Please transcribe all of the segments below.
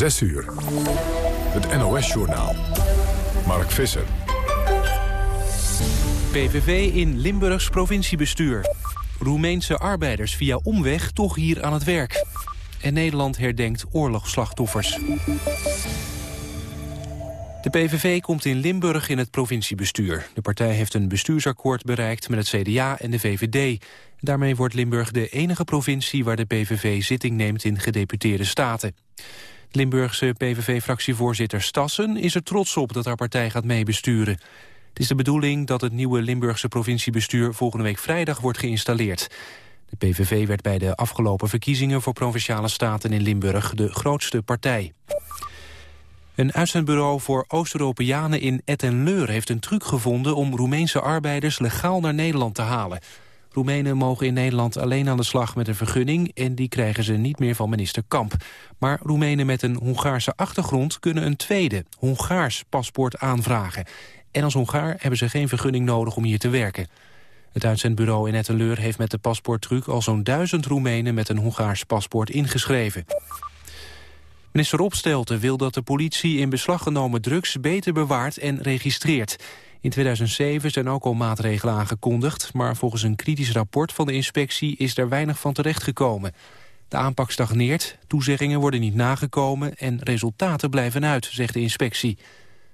6 uur. Het NOS-journaal. Mark Visser. PVV in Limburgs provinciebestuur. Roemeense arbeiders via omweg toch hier aan het werk. En Nederland herdenkt oorlogsslachtoffers. De PVV komt in Limburg in het provinciebestuur. De partij heeft een bestuursakkoord bereikt met het CDA en de VVD. Daarmee wordt Limburg de enige provincie waar de PVV zitting neemt in gedeputeerde staten. Limburgse PVV-fractievoorzitter Stassen is er trots op dat haar partij gaat meebesturen. Het is de bedoeling dat het nieuwe Limburgse provinciebestuur volgende week vrijdag wordt geïnstalleerd. De PVV werd bij de afgelopen verkiezingen voor Provinciale Staten in Limburg de grootste partij. Een uitzendbureau voor Oost-Europeanen in Etten-Leur heeft een truc gevonden om Roemeense arbeiders legaal naar Nederland te halen. Roemenen mogen in Nederland alleen aan de slag met een vergunning... en die krijgen ze niet meer van minister Kamp. Maar Roemenen met een Hongaarse achtergrond kunnen een tweede, Hongaars paspoort aanvragen. En als Hongaar hebben ze geen vergunning nodig om hier te werken. Het uitzendbureau in Ettenleur heeft met de paspoorttruc... al zo'n duizend Roemenen met een Hongaars paspoort ingeschreven. Minister Opstelten wil dat de politie in beslag genomen drugs beter bewaart en registreert. In 2007 zijn ook al maatregelen aangekondigd... maar volgens een kritisch rapport van de inspectie is er weinig van terechtgekomen. De aanpak stagneert, toezeggingen worden niet nagekomen... en resultaten blijven uit, zegt de inspectie.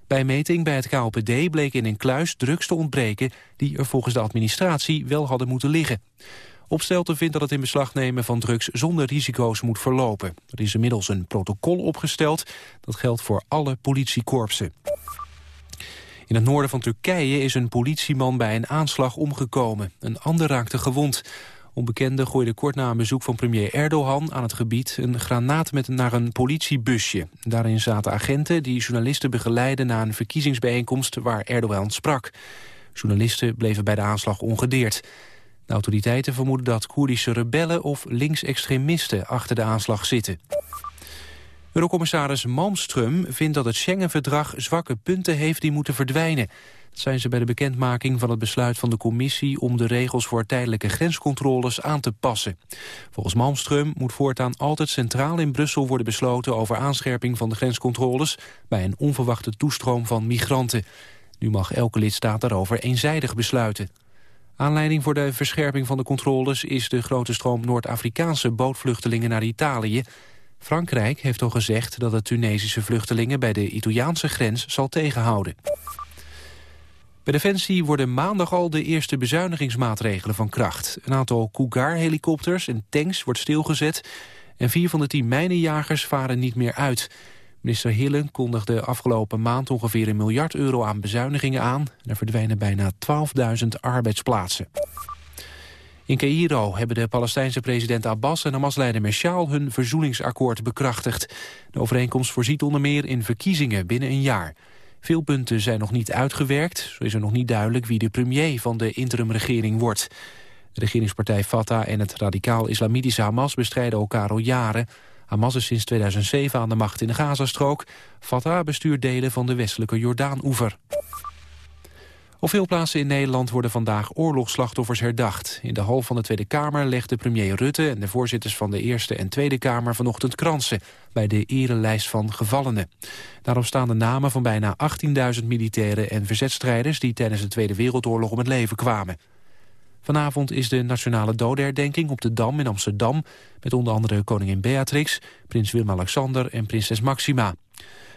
Bij meting bij het KLPD bleek in een kluis drugs te ontbreken... die er volgens de administratie wel hadden moeten liggen. Opstelten vindt dat het in beslag nemen van drugs zonder risico's moet verlopen. Er is inmiddels een protocol opgesteld. Dat geldt voor alle politiekorpsen. In het noorden van Turkije is een politieman bij een aanslag omgekomen. Een ander raakte gewond. Onbekenden gooide kort na een bezoek van premier Erdogan aan het gebied een granaat met naar een politiebusje. Daarin zaten agenten die journalisten begeleiden na een verkiezingsbijeenkomst waar Erdogan sprak. Journalisten bleven bij de aanslag ongedeerd. De autoriteiten vermoeden dat Koerdische rebellen of linksextremisten achter de aanslag zitten. Eurocommissaris Malmström vindt dat het Schengen-verdrag zwakke punten heeft die moeten verdwijnen. Dat zijn ze bij de bekendmaking van het besluit van de commissie om de regels voor tijdelijke grenscontroles aan te passen. Volgens Malmström moet voortaan altijd centraal in Brussel worden besloten over aanscherping van de grenscontroles bij een onverwachte toestroom van migranten. Nu mag elke lidstaat daarover eenzijdig besluiten. Aanleiding voor de verscherping van de controles is de grote stroom Noord-Afrikaanse bootvluchtelingen naar Italië. Frankrijk heeft al gezegd dat het Tunesische vluchtelingen bij de Italiaanse grens zal tegenhouden. Bij Defensie worden maandag al de eerste bezuinigingsmaatregelen van kracht. Een aantal Cougar-helikopters en tanks wordt stilgezet... en vier van de tien mijnenjagers varen niet meer uit. Minister Hillen kondigde afgelopen maand ongeveer een miljard euro aan bezuinigingen aan. En er verdwijnen bijna 12.000 arbeidsplaatsen. In Cairo hebben de Palestijnse president Abbas en Hamas-leider Meshaal hun verzoeningsakkoord bekrachtigd. De overeenkomst voorziet onder meer in verkiezingen binnen een jaar. Veel punten zijn nog niet uitgewerkt. Zo is er nog niet duidelijk wie de premier van de interimregering wordt. De regeringspartij Fatah en het radicaal-islamitische Hamas bestrijden elkaar al jaren. Hamas is sinds 2007 aan de macht in de Gazastrook. Fatah bestuurt delen van de westelijke Jordaan-oever. Op veel plaatsen in Nederland worden vandaag oorlogsslachtoffers herdacht. In de hal van de Tweede Kamer legden premier Rutte en de voorzitters van de Eerste en Tweede Kamer vanochtend kransen bij de erelijst van gevallenen. Daarop staan de namen van bijna 18.000 militairen en verzetstrijders die tijdens de Tweede Wereldoorlog om het leven kwamen. Vanavond is de nationale dodenherdenking op de Dam in Amsterdam... met onder andere koningin Beatrix, prins Willem-Alexander en prinses Maxima.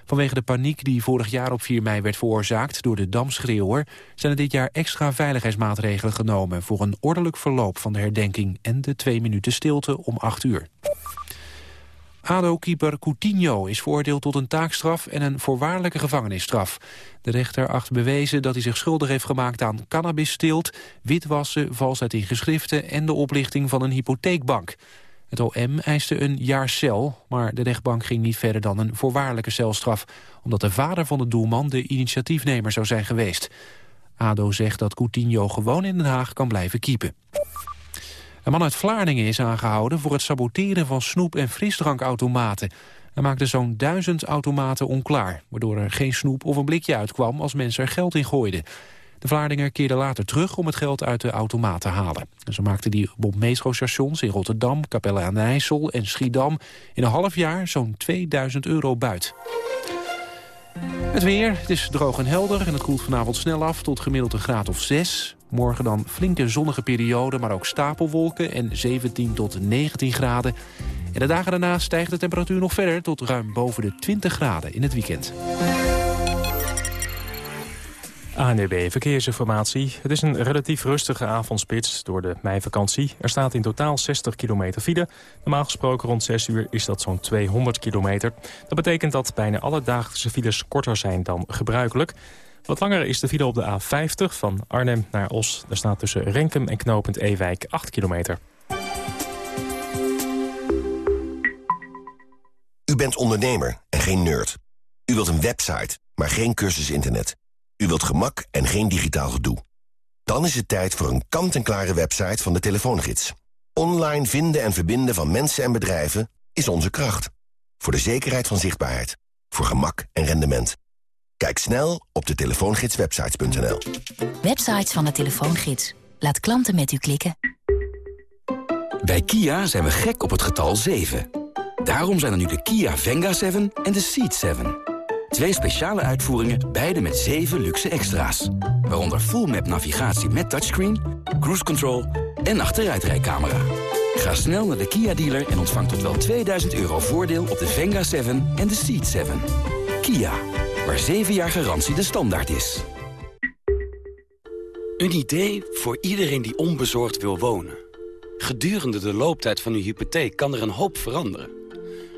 Vanwege de paniek die vorig jaar op 4 mei werd veroorzaakt door de damschreeuwer... zijn er dit jaar extra veiligheidsmaatregelen genomen... voor een ordelijk verloop van de herdenking en de twee minuten stilte om 8 uur. ADO-keeper Coutinho is veroordeeld tot een taakstraf en een voorwaardelijke gevangenisstraf. De rechter acht bewezen dat hij zich schuldig heeft gemaakt aan cannabissteelt, witwassen, valsheid in geschriften en de oplichting van een hypotheekbank. Het OM eiste een jaar cel, maar de rechtbank ging niet verder dan een voorwaardelijke celstraf, omdat de vader van de doelman de initiatiefnemer zou zijn geweest. ADO zegt dat Coutinho gewoon in Den Haag kan blijven kiepen. Een man uit Vlaardingen is aangehouden voor het saboteren van snoep- en frisdrankautomaten. Hij maakte zo'n duizend automaten onklaar, waardoor er geen snoep of een blikje uitkwam als mensen er geld in gooiden. De Vlaardingen keerden later terug om het geld uit de automaat te halen. En zo maakten die op metrostations in Rotterdam, Capelle aan de IJssel en Schiedam... in een half jaar zo'n 2000 euro buit. Het weer, het is droog en helder en het koelt vanavond snel af tot gemiddeld een graad of 6. Morgen dan flinke zonnige periode, maar ook stapelwolken en 17 tot 19 graden. En de dagen daarna stijgt de temperatuur nog verder tot ruim boven de 20 graden in het weekend. ANDB Verkeersinformatie. Het is een relatief rustige avondspits door de meivakantie. Er staat in totaal 60 kilometer file. Normaal gesproken rond 6 uur is dat zo'n 200 kilometer. Dat betekent dat bijna alle dagelijkse files korter zijn dan gebruikelijk. Wat langer is de file op de A50 van Arnhem naar Os. Daar staat tussen Renkum en knooppunt Ewijk 8 kilometer. U bent ondernemer en geen nerd. U wilt een website, maar geen cursus internet. U wilt gemak en geen digitaal gedoe. Dan is het tijd voor een kant-en-klare website van de telefoongids. Online vinden en verbinden van mensen en bedrijven is onze kracht. Voor de zekerheid van zichtbaarheid. Voor gemak en rendement. Kijk snel op de telefoongidswebsites.nl. Websites van de telefoongids. Laat klanten met u klikken. Bij Kia zijn we gek op het getal 7. Daarom zijn er nu de Kia Venga 7 en de Ceed 7. Twee speciale uitvoeringen, beide met 7 luxe extra's. Waaronder full map navigatie met touchscreen, cruise control en achteruitrijcamera. Ga snel naar de Kia dealer en ontvang tot wel 2000 euro voordeel op de Venga 7 en de Ceed 7. Kia, waar 7 jaar garantie de standaard is. Een idee voor iedereen die onbezorgd wil wonen. Gedurende de looptijd van uw hypotheek kan er een hoop veranderen.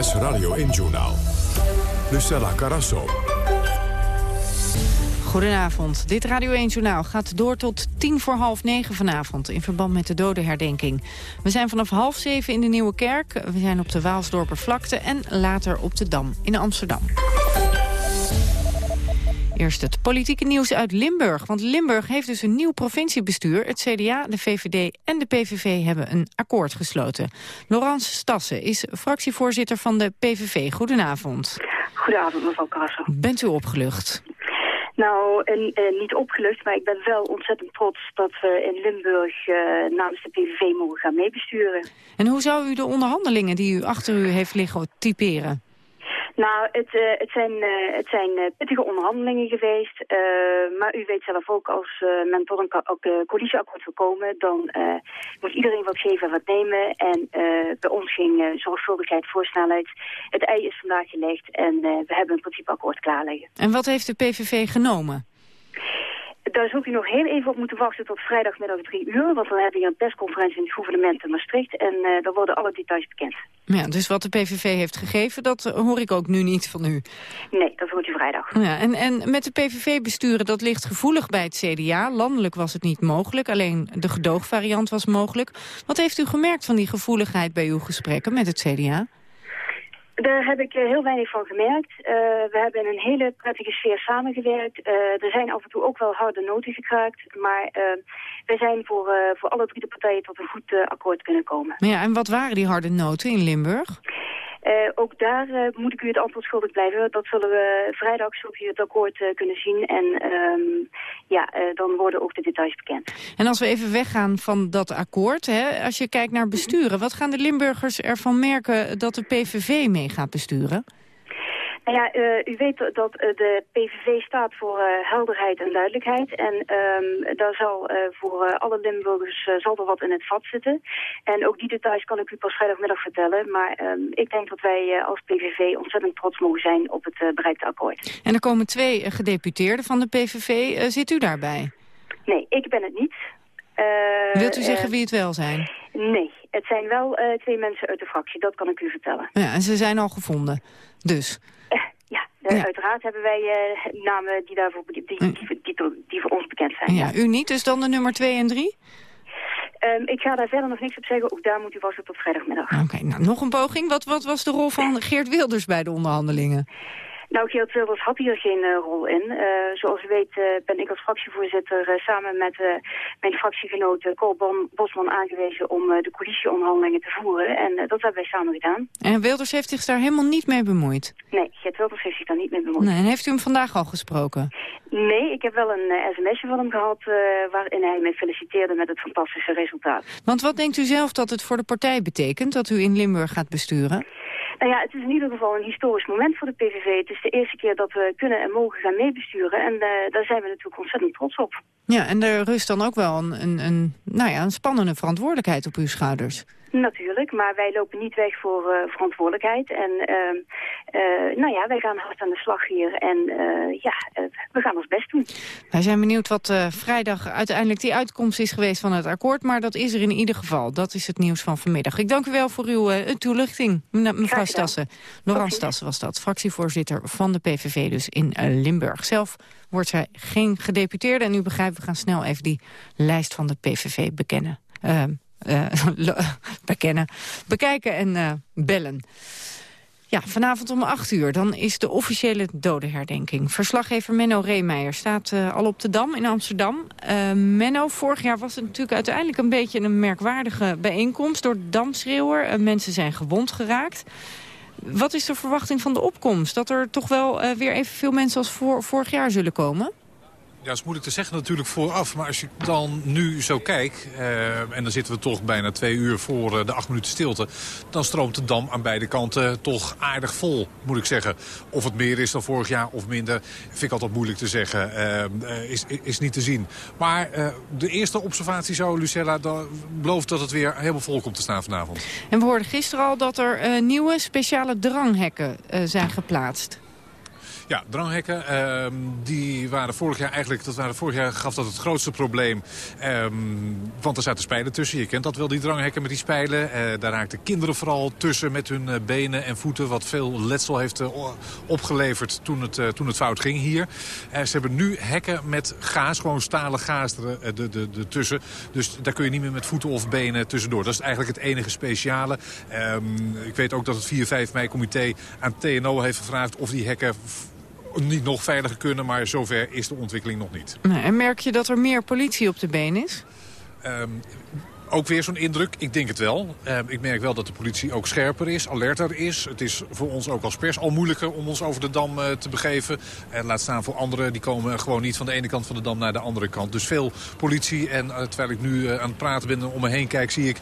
Radio 1-journaal. Lucella Carasso. Goedenavond. Dit Radio 1-journaal gaat door tot tien voor half negen vanavond... in verband met de dodenherdenking. We zijn vanaf half zeven in de Nieuwe Kerk. We zijn op de Waalsdorper vlakte en later op de Dam in Amsterdam. Eerst het politieke nieuws uit Limburg. Want Limburg heeft dus een nieuw provinciebestuur. Het CDA, de VVD en de PVV hebben een akkoord gesloten. Laurence Stassen is fractievoorzitter van de PVV. Goedenavond. Goedenavond, mevrouw Kassel. Bent u opgelucht? Nou, en, en niet opgelucht, maar ik ben wel ontzettend trots dat we in Limburg uh, namens de PVV mogen gaan meebesturen. En hoe zou u de onderhandelingen die u achter u heeft liggen typeren? Nou, het, uh, het zijn, uh, het zijn uh, pittige onderhandelingen geweest. maar u weet zelf ook, als men tot een coalitieakkoord wil komen... dan moet iedereen wat geven en wat nemen. En bij ons ging zorgvuldigheid voor snelheid. Het ei is vandaag gelegd en we hebben een principeakkoord klaarleggen. En wat heeft de PVV genomen? Daar zult u nog heel even op moeten wachten tot vrijdagmiddag drie uur. Want dan hebben we een persconferentie in het gouvernement in Maastricht. En uh, dan worden alle details bekend. Ja, dus wat de PVV heeft gegeven, dat hoor ik ook nu niet van u. Nee, dat hoort u vrijdag. Ja, en, en met de PVV besturen, dat ligt gevoelig bij het CDA. Landelijk was het niet mogelijk, alleen de gedoogvariant was mogelijk. Wat heeft u gemerkt van die gevoeligheid bij uw gesprekken met het CDA? Daar heb ik heel weinig van gemerkt. Uh, we hebben in een hele prettige sfeer samengewerkt. Uh, er zijn af en toe ook wel harde noten gekraakt. Maar uh, wij zijn voor, voor alle drie de partijen tot een goed akkoord kunnen komen. Ja, en wat waren die harde noten in Limburg? Uh, ook daar uh, moet ik u het antwoord schuldig blijven. Dat zullen we vrijdag zult u het akkoord uh, kunnen zien. En um, ja, dan worden ook de details bekend. En als we even weggaan van dat akkoord, hè, als je kijkt naar besturen... wat gaan de Limburgers ervan merken dat de PVV mee gaat besturen? Nou ja, uh, u weet dat uh, de PVV staat voor uh, helderheid en duidelijkheid. En um, daar zal voor alle Limburgers zal er wat in het vat zitten. En ook die details kan ik u pas vrijdagmiddag vertellen. Maar um, ik denk dat wij als PVV ontzettend trots mogen zijn op het bereikte akkoord. En er komen twee gedeputeerden van de PVV. zit u daarbij? Nee, ik ben het niet. Wilt u zeggen wie het wel zijn? Nee, het zijn wel twee mensen uit de fractie, dat kan ik u vertellen. Ja, en ze zijn al gevonden, dus? Ja, Uh, Uiteraard hebben wij uh, namen die, daarvoor, die, die, die, die, die, voor ons bekend zijn. Ja, u niet, dus dan de nummer 2 en 3? Um, ik ga daar verder nog niks op zeggen. Ook daar moet u wachten tot vrijdagmiddag. Oké, nou nog een poging. Wat, wat was de rol van Geert Wilders bij de onderhandelingen? Nou, Geert Wilders had hier geen uh, rol in. Uh, zoals u weet uh, ben ik als fractievoorzitter samen met mijn fractiegenoot Cor Bosman aangewezen om de coalitieonderhandelingen te voeren. En dat hebben wij samen gedaan. En Wilders heeft zich daar helemaal niet mee bemoeid? Nee, Geert Wilders heeft zich daar niet mee bemoeid. Nee, en heeft u hem vandaag al gesproken? Nee, ik heb wel een sms'je van hem gehad waarin hij mij feliciteerde met het fantastische resultaat. Want wat denkt u zelf dat het voor de partij betekent dat u in Limburg gaat besturen? Nou ja, het is in ieder geval een historisch moment voor de PVV. Het is de eerste keer dat we kunnen en mogen gaan meebesturen. En uh, daar zijn we natuurlijk ontzettend trots op. Ja, en er rust dan ook wel een, een, een, nou ja, een spannende verantwoordelijkheid op uw schouders. Natuurlijk, maar wij lopen niet weg voor uh, verantwoordelijkheid. En uh, uh, nou ja, wij gaan hard aan de slag hier. En ja, we gaan ons best doen. Wij zijn benieuwd wat vrijdag uiteindelijk die uitkomst is geweest van het akkoord. Maar dat is er in ieder geval. Dat is het nieuws van vanmiddag. Ik dank u wel voor uw toelichting, mevrouw Stassen. Laurent Stassen was dat, fractievoorzitter van de PVV dus in Limburg. Zelf wordt zij geen gedeputeerde. En u begrijpt, we gaan snel even die lijst van de PVV bekennen. Uh, bekennen, bekijken en uh, bellen. Ja, vanavond om 8 uur, dan is de officiële dodenherdenking. Verslaggever Menno Reemeijer staat uh, al op de Dam in Amsterdam. Menno, vorig jaar was het natuurlijk uiteindelijk een beetje een merkwaardige bijeenkomst... door de damschreeuwer. mensen zijn gewond geraakt. Wat is de verwachting van de opkomst? Dat er toch wel weer evenveel mensen als vorig jaar zullen komen? Ja, dat is moeilijk te zeggen natuurlijk vooraf. Maar als je dan nu zo kijkt, eh, en dan zitten we toch bijna twee uur voor uh, de acht minuten stilte... dan stroomt de Dam aan beide kanten toch aardig vol, moet ik zeggen. Of het meer is dan vorig jaar of minder, vind ik altijd moeilijk te zeggen. Uh, is, is niet te zien. Maar de eerste observatie zou, Lucella, belooft dat het weer helemaal vol komt te staan vanavond. En we hoorden gisteren al dat er nieuwe speciale dranghekken zijn geplaatst. Ja, dranghekken, ehm, die waren vorig jaar eigenlijk, dat waren vorig jaar gaf dat het grootste probleem. Ehm, want er zaten spijlen tussen, je kent dat wel, die dranghekken met die spijlen. Uh, daar raakten kinderen vooral tussen met hun eh, benen en voeten, wat veel letsel heeft uh, opgeleverd toen het, toen het fout ging hier. ze hebben nu hekken met gaas, gewoon stalen gaas er, de, de, de, tussen. Dus daar kun je niet meer met voeten of benen tussendoor. Dat is eigenlijk het enige speciale. Um, ik weet ook dat het 4-5 mei-comité aan TNO heeft gevraagd of die hekken niet nog veiliger kunnen, maar zover is de ontwikkeling nog niet. en merk je dat er meer politie op de been is? Um, ook weer zo'n indruk. Ik denk het wel. Uh, ik merk wel dat de politie ook scherper is, alerter is. Het is voor ons ook als pers al moeilijker om ons over de Dam uh, te begeven. En laat staan voor anderen, die komen gewoon niet van de ene kant van de Dam naar de andere kant. Dus veel politie. En uh, terwijl ik nu aan het praten ben en om me heen kijk... zie ik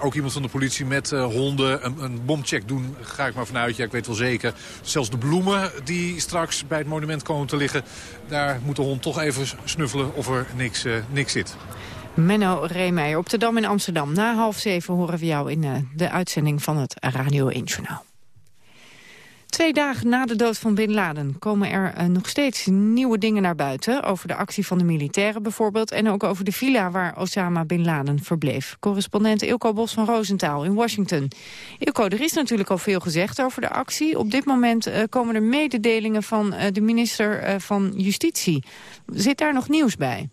ook iemand van de politie met honden een, een, bomcheck doen. Ga ik maar vanuit, ja, ik weet wel zeker. Zelfs de bloemen die straks bij het monument komen te liggen... daar moet de hond toch even snuffelen of er niks, niks zit. Menno Reemeijer op de Dam in Amsterdam. Na half zeven horen we jou in uh, de uitzending van het Radio 1 Journaal. Twee dagen na de dood van Bin Laden komen er uh, nog steeds nieuwe dingen naar buiten. Over de actie van de militairen bijvoorbeeld. En ook over de villa waar Osama Bin Laden verbleef. Correspondent Ilko Bos van Roosentaal in Washington. Ilko, er is natuurlijk al veel gezegd over de actie. Op dit moment uh, komen er mededelingen van de minister van Justitie. Zit daar nog nieuws bij?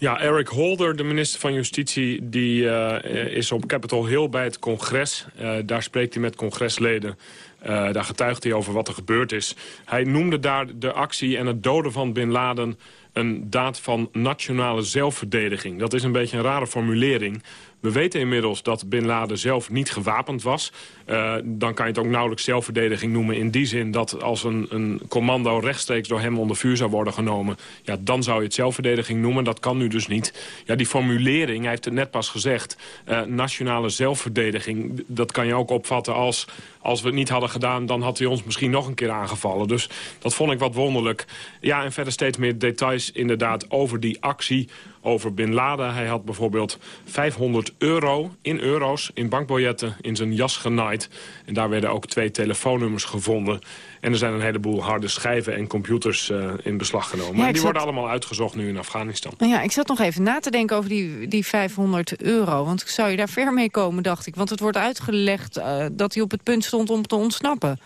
Ja, Eric Holder, de minister van Justitie, die uh, is op Capitol Hill bij het congres. Uh, daar spreekt hij met congresleden. Uh, daar getuigt hij over wat er gebeurd is. Hij noemde daar de actie en het doden van Bin Laden een daad van nationale zelfverdediging. Dat is een beetje een rare formulering. We weten inmiddels dat Bin Laden zelf niet gewapend was. Uh, dan kan je het ook nauwelijks zelfverdediging noemen... in die zin dat als een, een commando rechtstreeks door hem onder vuur zou worden genomen... Ja, dan zou je het zelfverdediging noemen. Dat kan nu dus niet. Ja, die formulering, hij heeft het net pas gezegd... Uh, nationale zelfverdediging, dat kan je ook opvatten als... als we het niet hadden gedaan, dan had hij ons misschien nog een keer aangevallen. Dus dat vond ik wat wonderlijk. Ja, en verder steeds meer details inderdaad over die actie over Bin Laden. Hij had bijvoorbeeld 500 euro in euro's in bankbiljetten in zijn jas genaaid. En daar werden ook twee telefoonnummers gevonden. En er zijn een heleboel harde schijven en computers uh, in beslag genomen. Ja, en die worden allemaal uitgezocht nu in Afghanistan. Ja, ik zat nog even na te denken over die, die 500 euro. Want zou je daar ver mee komen, dacht ik. Want het wordt uitgelegd uh, dat hij op het punt stond om te ontsnappen.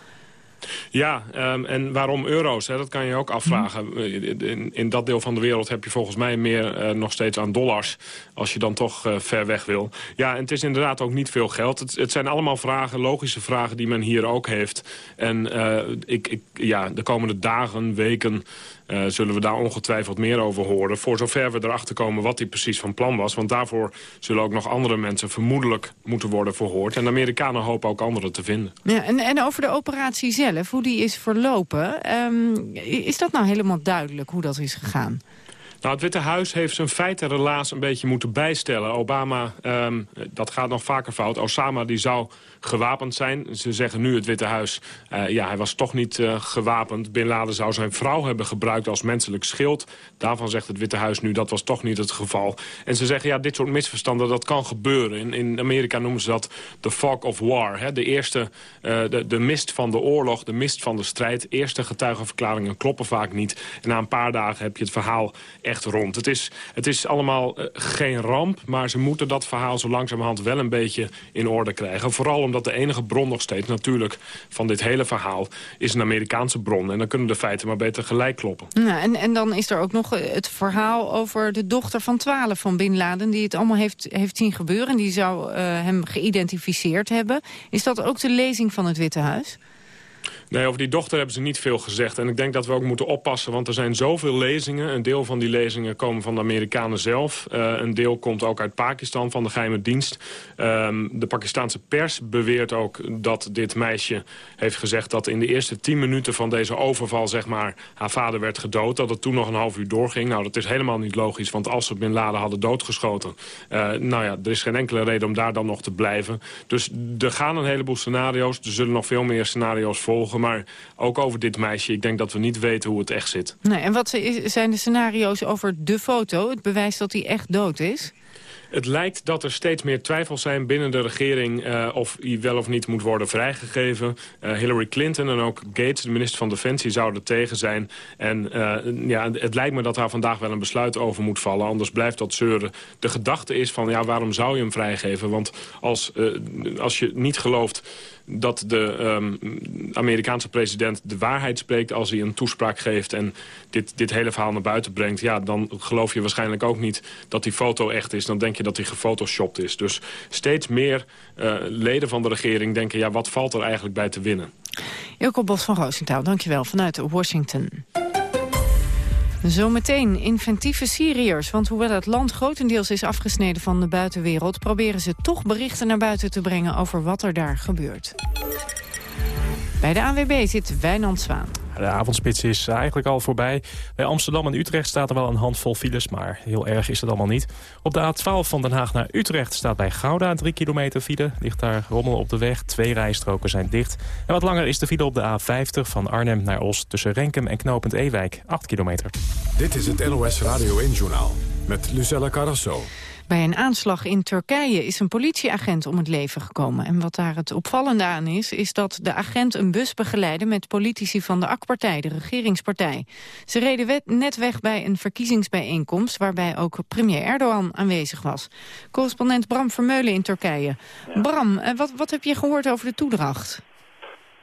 Ja, um, en waarom euro's? Hè? Dat kan je ook afvragen. Hm. In, in, dat deel van de wereld heb je volgens mij meer uh, nog steeds aan dollars... als je dan toch uh, ver weg wil. Ja, en het is inderdaad ook niet veel geld. Het, het zijn allemaal vragen, logische vragen die men hier ook heeft. En uh, ik, ik, ja, de komende dagen, weken... Uh, zullen we daar ongetwijfeld meer over horen. Voor zover we erachter komen wat hij precies van plan was. Want daarvoor zullen ook nog andere mensen vermoedelijk moeten worden verhoord. En de Amerikanen hopen ook anderen te vinden. Ja, en, en over de operatie zelf, hoe die is verlopen. Um, is dat nou helemaal duidelijk hoe dat is gegaan? Nou, het Witte Huis heeft zijn feiten relaas een beetje moeten bijstellen. Obama, um, dat gaat nog vaker fout. Osama die zou gewapend zijn. Ze zeggen nu het Witte Huis, uh, ja, hij was toch niet uh, gewapend. Bin Laden zou zijn vrouw hebben gebruikt als menselijk schild. Daarvan zegt het Witte Huis nu, dat was toch niet het geval. En ze zeggen, ja, dit soort misverstanden, dat kan gebeuren. In, in Amerika noemen ze dat de fog of war. Hè? De eerste, uh, de, de mist van de oorlog, de mist van de strijd. Eerste getuigenverklaringen kloppen vaak niet. En na een paar dagen heb je het verhaal echt rond. Het is, het is allemaal geen ramp, maar ze moeten dat verhaal zo langzamerhand wel een beetje in orde krijgen. Vooral omdat de enige bron nog steeds natuurlijk van dit hele verhaal is een Amerikaanse bron. En dan kunnen de feiten maar beter gelijk kloppen. En, en dan is er ook nog het verhaal over de dochter van 12 van Bin Laden... die het allemaal heeft, heeft zien gebeuren en die zou uh, hem geïdentificeerd hebben. Is dat ook de lezing van het Witte Huis? Nee, over die dochter hebben ze niet veel gezegd. En ik denk dat we ook moeten oppassen, want er zijn zoveel lezingen. Een deel van die lezingen komen van de Amerikanen zelf. Uh, een deel komt ook uit Pakistan, van de geheime dienst. Um, de Pakistanse pers beweert ook dat dit meisje heeft gezegd... dat in de eerste tien minuten van deze overval, zeg maar, haar vader werd gedood. Dat het toen nog een half uur doorging. Nou, dat is helemaal niet logisch, want als ze Bin Laden hadden doodgeschoten... Uh, nou ja, er is geen enkele reden om daar dan nog te blijven. Dus er gaan een heleboel scenario's. Er zullen nog veel meer scenario's volgen maar ook over dit meisje. Ik denk dat we niet weten hoe het echt zit. Nee, en wat zijn de scenario's over de foto? Het bewijs dat hij echt dood is? Het lijkt dat er steeds meer twijfels zijn binnen de regering... Uh, of hij wel of niet moet worden vrijgegeven. Uh, Hillary Clinton en ook Gates, de minister van Defensie, zouden tegen zijn. En uh, ja, het lijkt me dat daar vandaag wel een besluit over moet vallen. Anders blijft dat zeuren. De gedachte is van, ja, waarom zou je hem vrijgeven? Want als, als je niet gelooft dat de um, Amerikaanse president de waarheid spreekt... als hij een toespraak geeft en dit, dit hele verhaal naar buiten brengt... ja, dan geloof je waarschijnlijk ook niet dat die foto echt is. Dan denk je dat hij gefotoshopt is. Dus steeds meer uh, leden van de regering denken... ja, wat valt er eigenlijk bij te winnen? Ilko Bos van Roosentaal, dankjewel, vanuit Washington. Zometeen inventieve Syriërs, want hoewel het land grotendeels is afgesneden van de buitenwereld... proberen ze toch berichten naar buiten te brengen over wat er daar gebeurt. Bij de ANWB zit Wijnand Zwaan. De avondspits is eigenlijk al voorbij. Bij Amsterdam en Utrecht staat er wel een handvol files, maar heel erg is het allemaal niet. Op de A12 van Den Haag naar Utrecht staat bij Gouda 3 kilometer file. Ligt daar rommel op de weg, twee rijstroken zijn dicht. En wat langer is de file op de A50 van Arnhem naar Os... tussen Renkum en Knopend Ewijk, 8 kilometer. Dit is het NOS Radio 1-journaal met Lucella Carrasso. Bij een aanslag in Turkije is een politieagent om het leven gekomen. En wat daar het opvallende aan is, is dat de agent een bus begeleidde... met politici van de AK-partij, de regeringspartij. Ze reden net weg bij een verkiezingsbijeenkomst... waarbij ook premier Erdogan aanwezig was. Correspondent Bram Vermeulen in Turkije. Bram, eh, wat, wat heb je gehoord over de toedracht?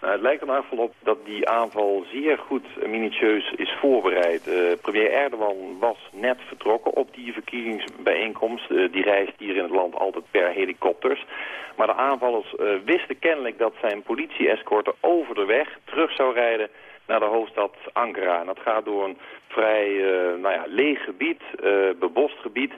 Nou, het lijkt er nou op dat die aanval zeer goed minutieus is voorbereid. Uh, premier Erdogan was net vertrokken op die verkiezingsbijeenkomst. Uh, die reist hier in het land altijd per helikopters. Maar de aanvallers uh, wisten kennelijk dat zijn politie-escorte over de weg terug zou rijden naar de hoofdstad Ankara. En dat gaat door een vrij nou ja, leeg gebied, bebost gebied.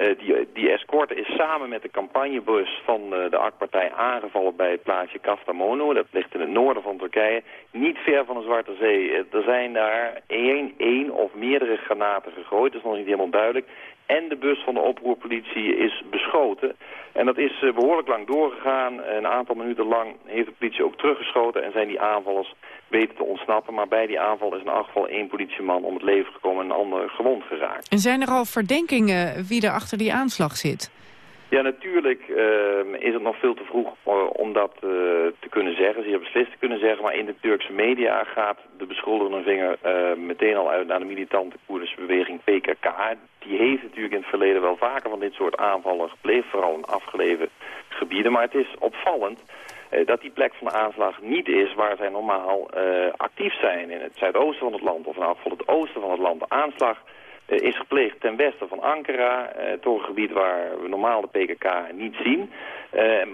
Uh, die, die escorte is samen met de campagnebus van de AK-partij aangevallen bij het plaatsje Kastamonu. Dat ligt in het noorden van Turkije, niet ver van de Zwarte Zee. Er zijn daar één, één of meerdere granaten gegooid, dat is nog niet helemaal duidelijk. En de bus van de oproerpolitie is beschoten. En dat is behoorlijk lang doorgegaan. Een aantal minuten lang heeft de politie ook teruggeschoten en zijn die aanvallers weten te ontsnappen. Maar bij die aanval is in elk geval één politieman om het leven gekomen en een ander gewond geraakt. En zijn er al verdenkingen wie er achter die aanslag zit? Ja, natuurlijk uh, is het nog veel te vroeg om dat uh, te kunnen zeggen, zeer beslist te kunnen zeggen. Maar in de Turkse media gaat de beschuldigende vinger uh, meteen al uit naar de militante Koerdische beweging PKK. Die heeft natuurlijk in het verleden wel vaker van dit soort aanvallen gepleegd, vooral in afgelegen gebieden. Maar het is opvallend dat die plek van de aanslag niet is waar zij normaal actief zijn. In het zuidoosten van het land of in elk geval het oosten van het land. De aanslag eh, is gepleegd ten westen van Ankara, eh, toch een gebied waar we normaal de PKK niet zien.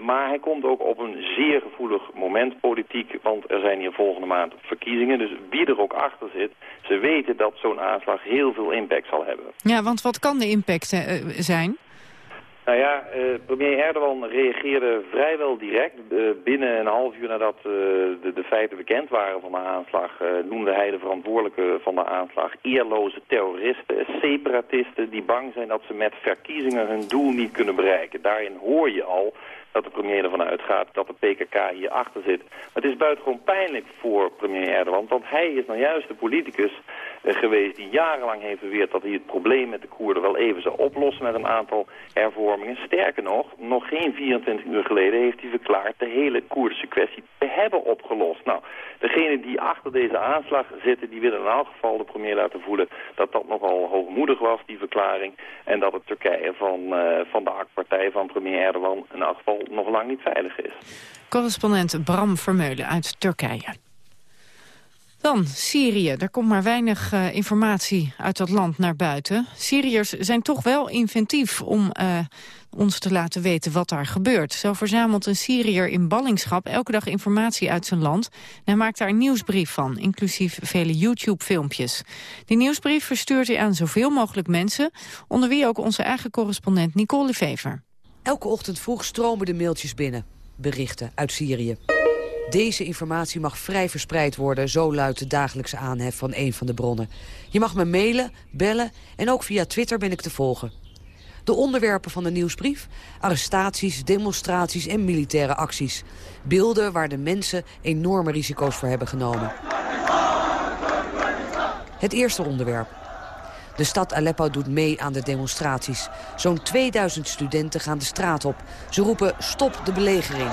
Maar hij komt ook op een zeer gevoelig moment politiek, want er zijn hier volgende maand verkiezingen. Dus wie er ook achter zit, ze weten dat zo'n aanslag heel veel impact zal hebben. Ja, want wat kan de impact zijn? Nou ja, uh, premier Erdogan reageerde vrijwel direct. Uh, binnen een half uur nadat uh, de, feiten bekend waren van de aanslag... noemde hij de verantwoordelijke van de aanslag eerloze terroristen, separatisten... die bang zijn dat ze met verkiezingen hun doel niet kunnen bereiken. Daarin hoor je al dat de premier ervan uitgaat dat de PKK hier achter zit. Maar het is buitengewoon pijnlijk voor premier Erdogan, want hij is nou juist de politicus eh, geweest die jarenlang heeft beweerd dat hij het probleem met de Koerden wel even zou oplossen met een aantal hervormingen. Sterker nog, nog geen 24 uur geleden heeft hij verklaard de hele Koerdische kwestie te hebben opgelost. Nou, degene die achter deze aanslag zitten, die willen in elk geval de premier laten voelen dat dat nogal hoogmoedig was, die verklaring. En dat het Turkije van, uh, van de AK-partij van premier Erdogan in elk geval nog lang niet veilig is. Correspondent Bram Vermeulen uit Turkije. Dan Syrië. Er komt maar weinig uh, informatie uit dat land naar buiten. Syriërs zijn toch wel inventief om uh, ons te laten weten wat daar gebeurt. Zo verzamelt een Syriër in ballingschap elke dag informatie uit zijn land... en hij maakt daar een nieuwsbrief van, inclusief vele YouTube-filmpjes. Die nieuwsbrief verstuurt hij aan zoveel mogelijk mensen... onder wie ook onze eigen correspondent Nicole Vever. Elke ochtend vroeg stromen de mailtjes binnen. Berichten uit Syrië. Deze informatie mag vrij verspreid worden, zo luidt de dagelijkse aanhef van een van de bronnen. Je mag me mailen, bellen en ook via Twitter ben ik te volgen. De onderwerpen van de nieuwsbrief? Arrestaties, demonstraties en militaire acties. Beelden waar de mensen enorme risico's voor hebben genomen. Het eerste onderwerp. De stad Aleppo doet mee aan de demonstraties. Zo'n 2000 studenten gaan de straat op. Ze roepen stop de belegering.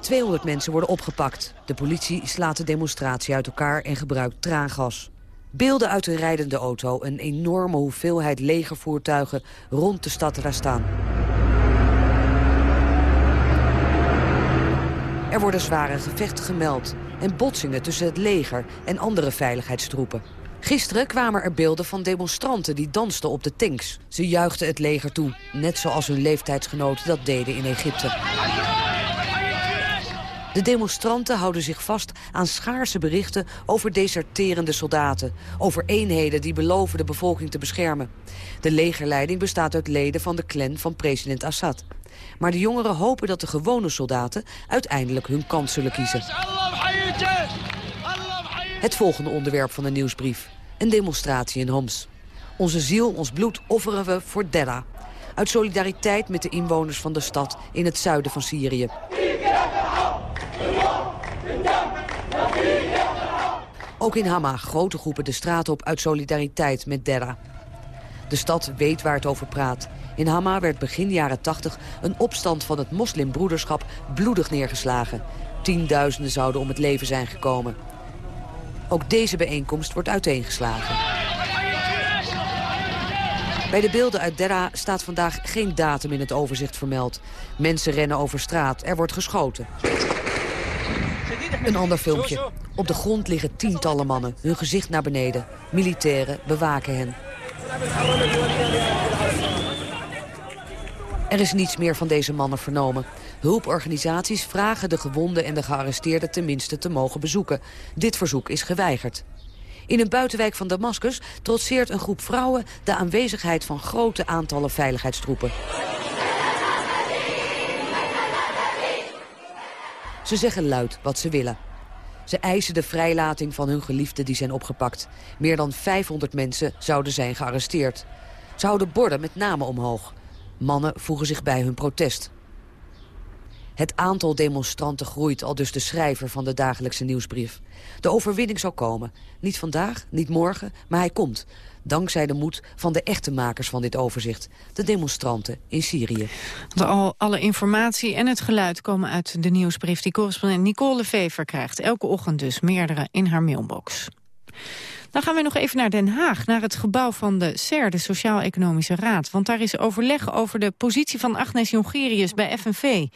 200 mensen worden opgepakt. De politie slaat de demonstratie uit elkaar en gebruikt traangas. Beelden uit een rijdende auto, een enorme hoeveelheid legervoertuigen rond de stad Rastan. Er worden zware gevechten gemeld en botsingen tussen het leger en andere veiligheidstroepen. Gisteren kwamen er beelden van demonstranten die dansten op de tanks. Ze juichten het leger toe, net zoals hun leeftijdsgenoten dat deden in Egypte. De demonstranten houden zich vast aan schaarse berichten over deserterende soldaten. Over eenheden die beloven de bevolking te beschermen. De legerleiding bestaat uit leden van de clan van president Assad. Maar de jongeren hopen dat de gewone soldaten uiteindelijk hun kans zullen kiezen. Het volgende onderwerp van de nieuwsbrief. Een demonstratie in Homs. Onze ziel, ons bloed offeren we voor Dera. Uit solidariteit met de inwoners van de stad in het zuiden van Syrië. Ook in Hama grote groepen de straat op uit solidariteit met Dera. De stad weet waar het over praat. In Hama werd begin jaren 80 een opstand van het moslimbroederschap bloedig neergeslagen. Tienduizenden zouden om het leven zijn gekomen. Ook deze bijeenkomst wordt uiteengeslagen. Bij de beelden uit Dera staat vandaag geen datum in het overzicht vermeld. Mensen rennen over straat, er wordt geschoten. Een ander filmpje. Op de grond liggen tientallen mannen, hun gezicht naar beneden. Militairen bewaken hen. Er is niets meer van deze mannen vernomen. Hulporganisaties vragen de gewonden en de gearresteerden tenminste te mogen bezoeken. Dit verzoek is geweigerd. In een buitenwijk van Damascus trotseert een groep vrouwen... de aanwezigheid van grote aantallen veiligheidstroepen. Ze zeggen luid wat ze willen. Ze eisen de vrijlating van hun geliefden die zijn opgepakt. Meer dan 500 mensen zouden zijn gearresteerd. Ze houden borden met namen omhoog. Mannen voegen zich bij hun protest. Het aantal demonstranten groeit, al dus de schrijver van de dagelijkse nieuwsbrief. De overwinning zal komen. Niet vandaag, niet morgen, maar hij komt. Dankzij de moed van de echte makers van dit overzicht. De demonstranten in Syrië. De al, alle informatie en het geluid komen uit de nieuwsbrief... die correspondent Nicole Vever krijgt. Elke ochtend dus meerdere in haar mailbox. Dan gaan we nog even naar Den Haag, naar het gebouw van de SER, de Sociaal-Economische Raad. Want daar is overleg over de positie van Agnes Jongerius bij FNV.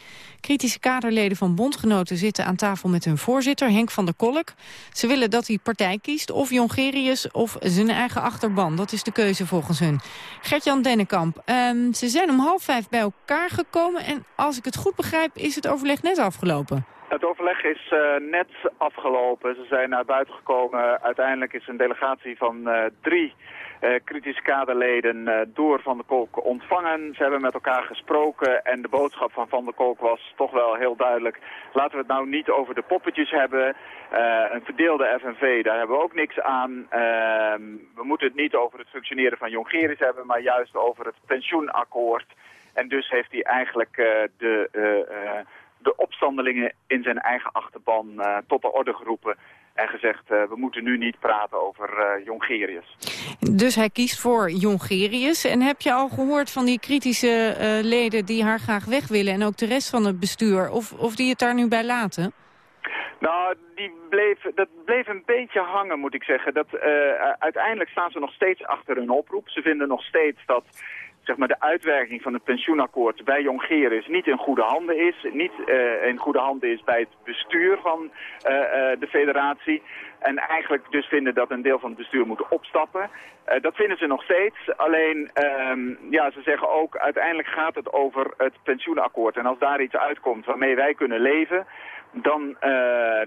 Kritische kaderleden van bondgenoten zitten aan tafel met hun voorzitter, Henk van der Kolk. Ze willen dat hij partij kiest, of Jongerius of zijn eigen achterban. Dat is de keuze volgens hun. Gert-Jan Dennekamp, um, ze zijn om half vijf bij elkaar gekomen... en als ik het goed begrijp, is het overleg net afgelopen. Het overleg is uh, net afgelopen. Ze zijn naar buiten gekomen. Uiteindelijk is een delegatie van uh, drie uh, kritische kaderleden door Van der Kolk ontvangen. Ze hebben met elkaar gesproken en de boodschap van Van der Kolk was toch wel heel duidelijk. Laten we het nou niet over de poppetjes hebben. een verdeelde FNV, daar hebben we ook niks aan. Ehm, we moeten het niet over het functioneren van Jongeris hebben, maar juist over het pensioenakkoord. En dus heeft hij eigenlijk de de opstandelingen in zijn eigen achterban uh, tot de orde geroepen. En gezegd, uh, we moeten nu niet praten over uh, Jongerius. Dus hij kiest voor Jongerius. En heb je al gehoord van die kritische leden die haar graag weg willen... en ook de rest van het bestuur, of, of die het daar nu bij laten? Nou, die bleef, dat bleef een beetje hangen, moet ik zeggen. Dat, uiteindelijk staan ze nog steeds achter hun oproep. Ze vinden nog steeds dat zeg maar, de uitwerking van het pensioenakkoord bij Jongeren niet in goede handen is. Niet uh, in goede handen is bij het bestuur van uh, uh, de federatie. En eigenlijk dus vinden dat een deel van het bestuur moet opstappen. dat vinden ze nog steeds. Alleen, um, ja, ze zeggen ook, uiteindelijk gaat het over het pensioenakkoord. En als daar iets uitkomt waarmee wij kunnen leven dan,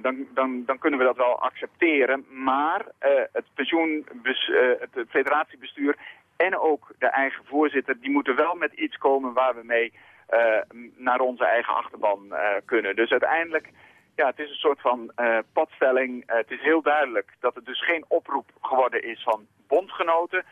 dan, dan, dan kunnen we dat wel accepteren. Maar het pensioenbes, uh, het federatiebestuur en ook de eigen voorzitter, die moeten wel met iets komen waar we mee uh, naar onze eigen achterban uh, kunnen. Dus uiteindelijk, ja, het is een soort van uh, padstelling. het is heel duidelijk dat het dus geen oproep geworden is van bondgenoten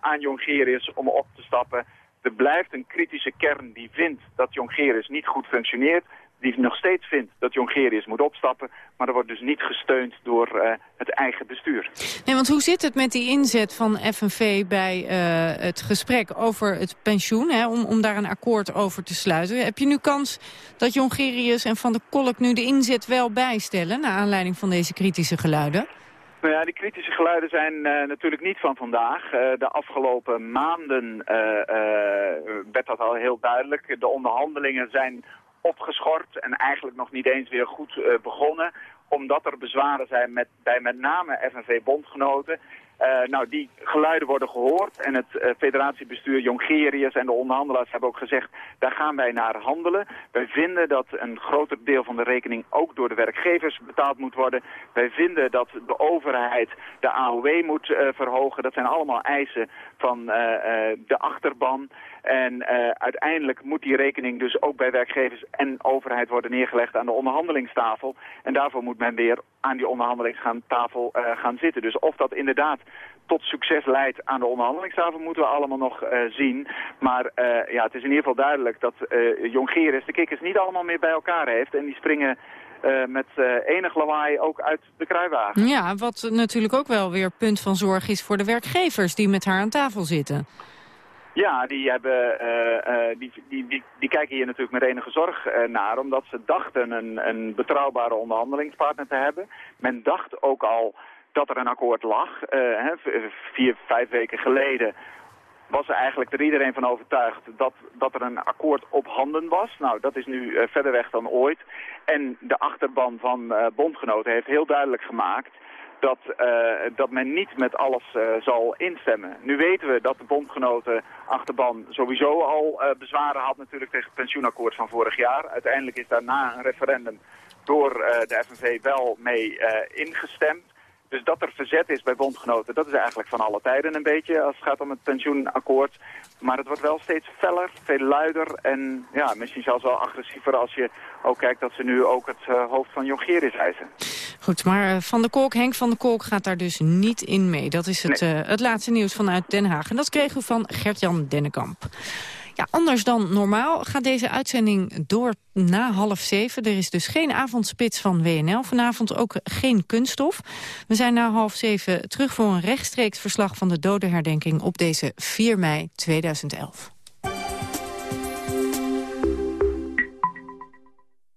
aan Jongerius om op te stappen. Er blijft een kritische kern die vindt dat Jongerius niet goed functioneert die nog steeds vindt dat Jongerius moet opstappen. Maar er wordt dus niet gesteund door uh, het eigen bestuur. Nee, want hoe zit het met die inzet van FNV bij uh, het gesprek over het pensioen? Hè, om, om daar een akkoord over te sluiten. Heb je nu kans dat Jongerius en Van der Kolk nu de inzet wel bijstellen... naar aanleiding van deze kritische geluiden? Nou ja, die kritische geluiden zijn uh, natuurlijk niet van vandaag. Uh, de afgelopen maanden uh, werd dat al heel duidelijk. De onderhandelingen zijn opgeschort en eigenlijk nog niet eens weer goed uh, begonnen. Omdat er bezwaren zijn met, bij met name FNV-bondgenoten. Uh, nou, die geluiden worden gehoord en het uh, federatiebestuur Jongerius en de onderhandelaars hebben ook gezegd, daar gaan wij naar handelen. Wij vinden dat een groter deel van de rekening ook door de werkgevers betaald moet worden. Wij vinden dat de overheid de AOW moet uh, verhogen. Dat zijn allemaal eisen van de achterban. En uh, uiteindelijk moet die rekening dus ook bij werkgevers en overheid worden neergelegd aan de onderhandelingstafel. En daarvoor moet men weer aan die onderhandelingstafel uh, gaan zitten. Dus of dat inderdaad tot succes leidt aan de onderhandelingstafel moeten we allemaal nog uh, zien. Maar ja, het is in ieder geval duidelijk dat uh, Jongerius de kikkers niet allemaal meer bij elkaar heeft. En die springen met enig lawaai ook uit de kruiwagen. Ja, wat natuurlijk ook wel weer punt van zorg is voor de werkgevers die met haar aan tafel zitten. Ja, die, hebben, uh, uh, die, die, die, kijken hier natuurlijk met enige zorg uh, naar, omdat ze dachten een, een betrouwbare onderhandelingspartner te hebben. Men dacht ook al dat er een akkoord lag. Vier, vijf weken geleden was er eigenlijk er iedereen van overtuigd dat, dat er een akkoord op handen was. Nou, dat is nu verder weg dan ooit. En de achterban van bondgenoten heeft heel duidelijk gemaakt dat, uh, dat men niet met alles uh, zal instemmen. Nu weten we dat de bondgenoten achterban sowieso al uh, bezwaren had natuurlijk tegen het pensioenakkoord van vorig jaar. Uiteindelijk is daarna een referendum door de FNV wel mee ingestemd. Dus dat er verzet is bij bondgenoten, dat is eigenlijk van alle tijden een beetje als het gaat om het pensioenakkoord. Maar het wordt wel steeds feller, veel luider en ja, misschien zelfs wel agressiever als je ook kijkt dat ze nu ook het hoofd van Jongeris eisen. Goed, maar uh, Van der Kolk, Henk van der Kolk gaat daar dus niet in mee. Dat is het, nee. uh, het laatste nieuws vanuit Den Haag. En dat kregen we van Gert-Jan Dennekamp. Ja, anders dan normaal gaat deze uitzending door na half zeven. Er is dus geen avondspits van WNL vanavond, ook geen kunststof. We zijn na half zeven terug voor een rechtstreeks verslag van de dodenherdenking op deze 4 mei 2011.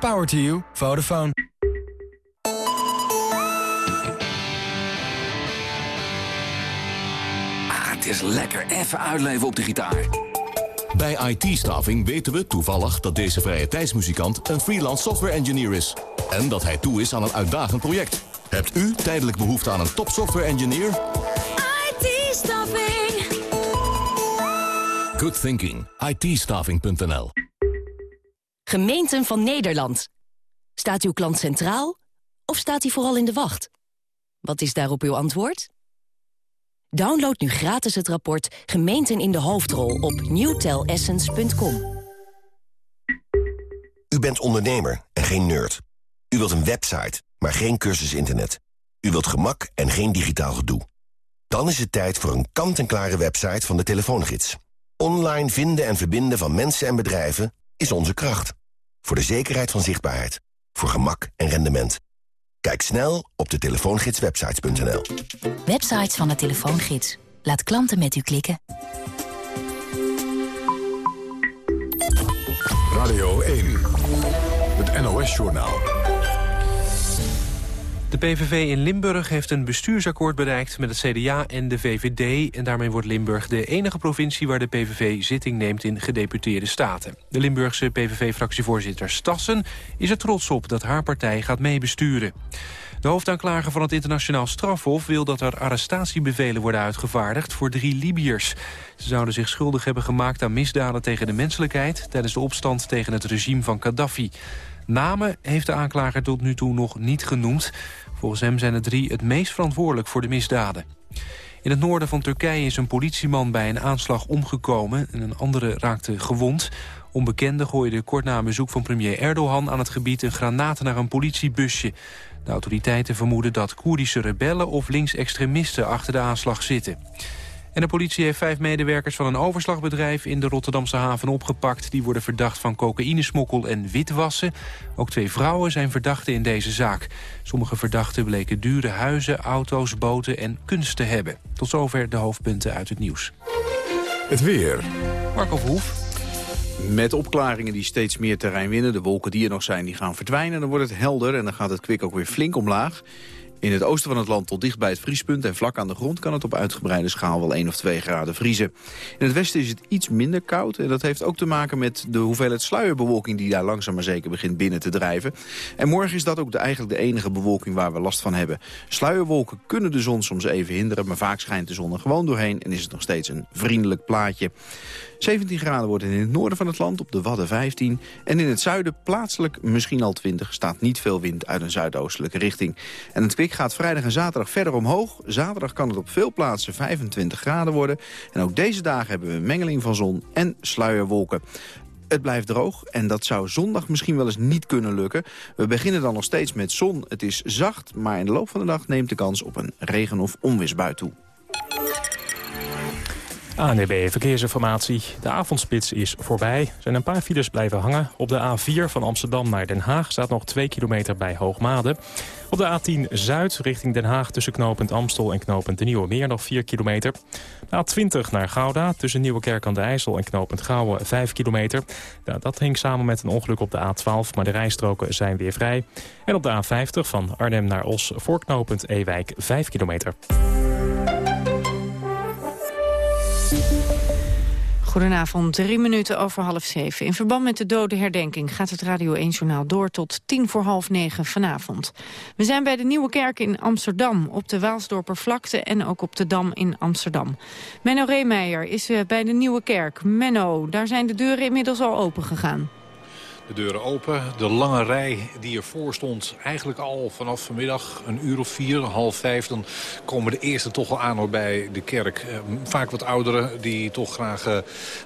Power to you. Vodafone. Ah, het is lekker even uitleven op de gitaar. Bij IT-staving weten we toevallig dat deze vrije tijdsmuzikant een freelance software engineer is. En dat hij toe is aan een uitdagend project. Hebt u tijdelijk behoefte aan een top software engineer? IT-staving. Good thinking. it Gemeenten van Nederland. Staat uw klant centraal of staat hij vooral in de wacht? Wat is daarop uw antwoord? Download nu gratis het rapport Gemeenten in de hoofdrol op newtelessence.com. U bent ondernemer en geen nerd. U wilt een website, maar geen cursus internet. U wilt gemak en geen digitaal gedoe. Dan is het tijd voor een kant-en-klare website van de telefoongids. Online vinden en verbinden van mensen en bedrijven is onze kracht. Voor de zekerheid van zichtbaarheid. Voor gemak en rendement. Kijk snel op de telefoongidswebsites.nl. Websites van de telefoongids. Laat klanten met u klikken. Radio 1. Het NOS-journaal. De PVV in Limburg heeft een bestuursakkoord bereikt met het CDA en de VVD. En daarmee wordt Limburg de enige provincie waar de PVV zitting neemt in gedeputeerde staten. De Limburgse PVV-fractievoorzitter Stassen is er trots op dat haar partij gaat meebesturen. De hoofdaanklager van het internationaal strafhof wil dat er arrestatiebevelen worden uitgevaardigd voor drie Libiërs. Ze zouden zich schuldig hebben gemaakt aan misdaden tegen de menselijkheid tijdens de opstand tegen het regime van Gaddafi. Namen heeft de aanklager tot nu toe nog niet genoemd. Volgens hem zijn de drie het meest verantwoordelijk voor de misdaden. In het noorden van Turkije is een politieman bij een aanslag omgekomen... en een andere raakte gewond. Onbekenden gooiden kort na een bezoek van premier Erdogan aan het gebied... een granaat naar een politiebusje. De autoriteiten vermoeden dat Koerdische rebellen of linksextremisten achter de aanslag zitten. En de politie heeft vijf medewerkers van een overslagbedrijf in de Rotterdamse haven opgepakt. Die worden verdacht van cocaïnesmokkel en witwassen. Ook twee vrouwen zijn verdachten in deze zaak. Sommige verdachten bleken dure huizen, auto's, boten en kunst te hebben. Tot zover de hoofdpunten uit het nieuws. Het weer. Marco Verhoef. Met opklaringen die steeds meer terrein winnen. De wolken die er nog zijn, die gaan verdwijnen. Dan wordt het helder en dan gaat het kwik ook weer flink omlaag. In het oosten van het land tot dicht bij het vriespunt en vlak aan de grond kan het op uitgebreide schaal wel 1 of 2 graden vriezen. In het westen is het iets minder koud en dat heeft ook te maken met de hoeveelheid sluierbewolking die daar langzaam maar zeker begint binnen te drijven. En morgen is dat ook eigenlijk de enige bewolking waar we last van hebben. Sluierwolken kunnen de zon soms even hinderen, maar vaak schijnt de zon er gewoon doorheen en is het nog steeds een vriendelijk plaatje. 17 graden wordt in het noorden van het land, op de Wadden 15. En in het zuiden plaatselijk misschien al 20. Staat niet veel wind uit een zuidoostelijke richting. En het kwik gaat vrijdag en zaterdag verder omhoog. Zaterdag kan het op veel plaatsen 25 graden worden. En ook deze dagen hebben we een mengeling van zon en sluierwolken. Het blijft droog en dat zou zondag misschien wel eens niet kunnen lukken. We beginnen dan nog steeds met zon. Het is zacht, maar in de loop van de dag neemt de kans op een regen- of onweersbui toe. ANDB Verkeersinformatie. De avondspits is voorbij. Er zijn een paar files blijven hangen. Op de A4 van Amsterdam naar Den Haag staat nog 2 kilometer bij Hoogmade. Op de A10 Zuid richting Den Haag tussen knooppunt Amstel en knooppunt De Nieuwe Meer nog 4 kilometer. De A20 naar Gouda tussen Nieuwekerk aan de IJssel en knooppunt Gouwen 5 kilometer. dat hing samen met een ongeluk op de A12, maar de rijstroken zijn weer vrij. En op de A50 van Arnhem naar Os voor knooppunt Ewijk 5 kilometer. Goedenavond, drie minuten over half zeven. In verband met de dode herdenking gaat het Radio 1-journaal door tot tien voor half negen vanavond. We zijn bij de Nieuwe Kerk in Amsterdam, op de Waalsdorper vlakte en ook op de Dam in Amsterdam. Menno Reemeijer is eh, bij de Nieuwe Kerk. Menno, daar zijn de deuren inmiddels al open gegaan de deuren open. De lange rij die ervoor stond, eigenlijk al vanaf vanmiddag een uur of vier, half vijf... dan komen de eerste toch al aan bij de kerk. Eh, vaak wat ouderen die toch graag eh,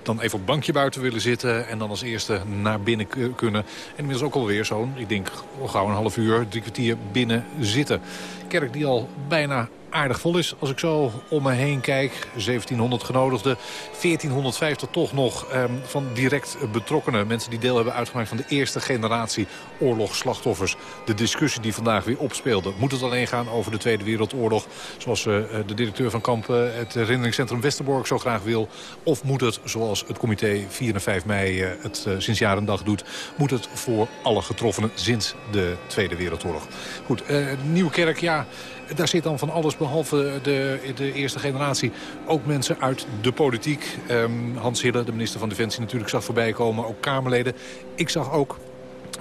dan even op het bankje buiten willen zitten... en dan als eerste naar binnen kunnen. En inmiddels ook alweer zo'n, ik denk gauw een half uur, drie kwartier binnen zitten. Kerk die al bijna aardig vol is. Als ik zo om me heen kijk, 1700 genodigden, 1450 toch nog ehm, van direct betrokkenen. Mensen die deel hebben uitgemaakt van de eerste generatie oorlogsslachtoffers. De discussie die vandaag weer opspeelde. Moet het alleen gaan over de Tweede Wereldoorlog, zoals uh, de directeur van kamp uh, het herinneringscentrum Westerbork zo graag wil? Of moet het, zoals het comité 4 en 5 mei het sinds jaren dag doet, moet het voor alle getroffenen sinds de Tweede Wereldoorlog? Goed, Nieuwkerk, ja... Daar zit dan van alles behalve de, de eerste generatie. Ook mensen uit de politiek. Um, Hans Hille, de minister van Defensie natuurlijk, zag voorbij komen. Ook Kamerleden. Ik zag ook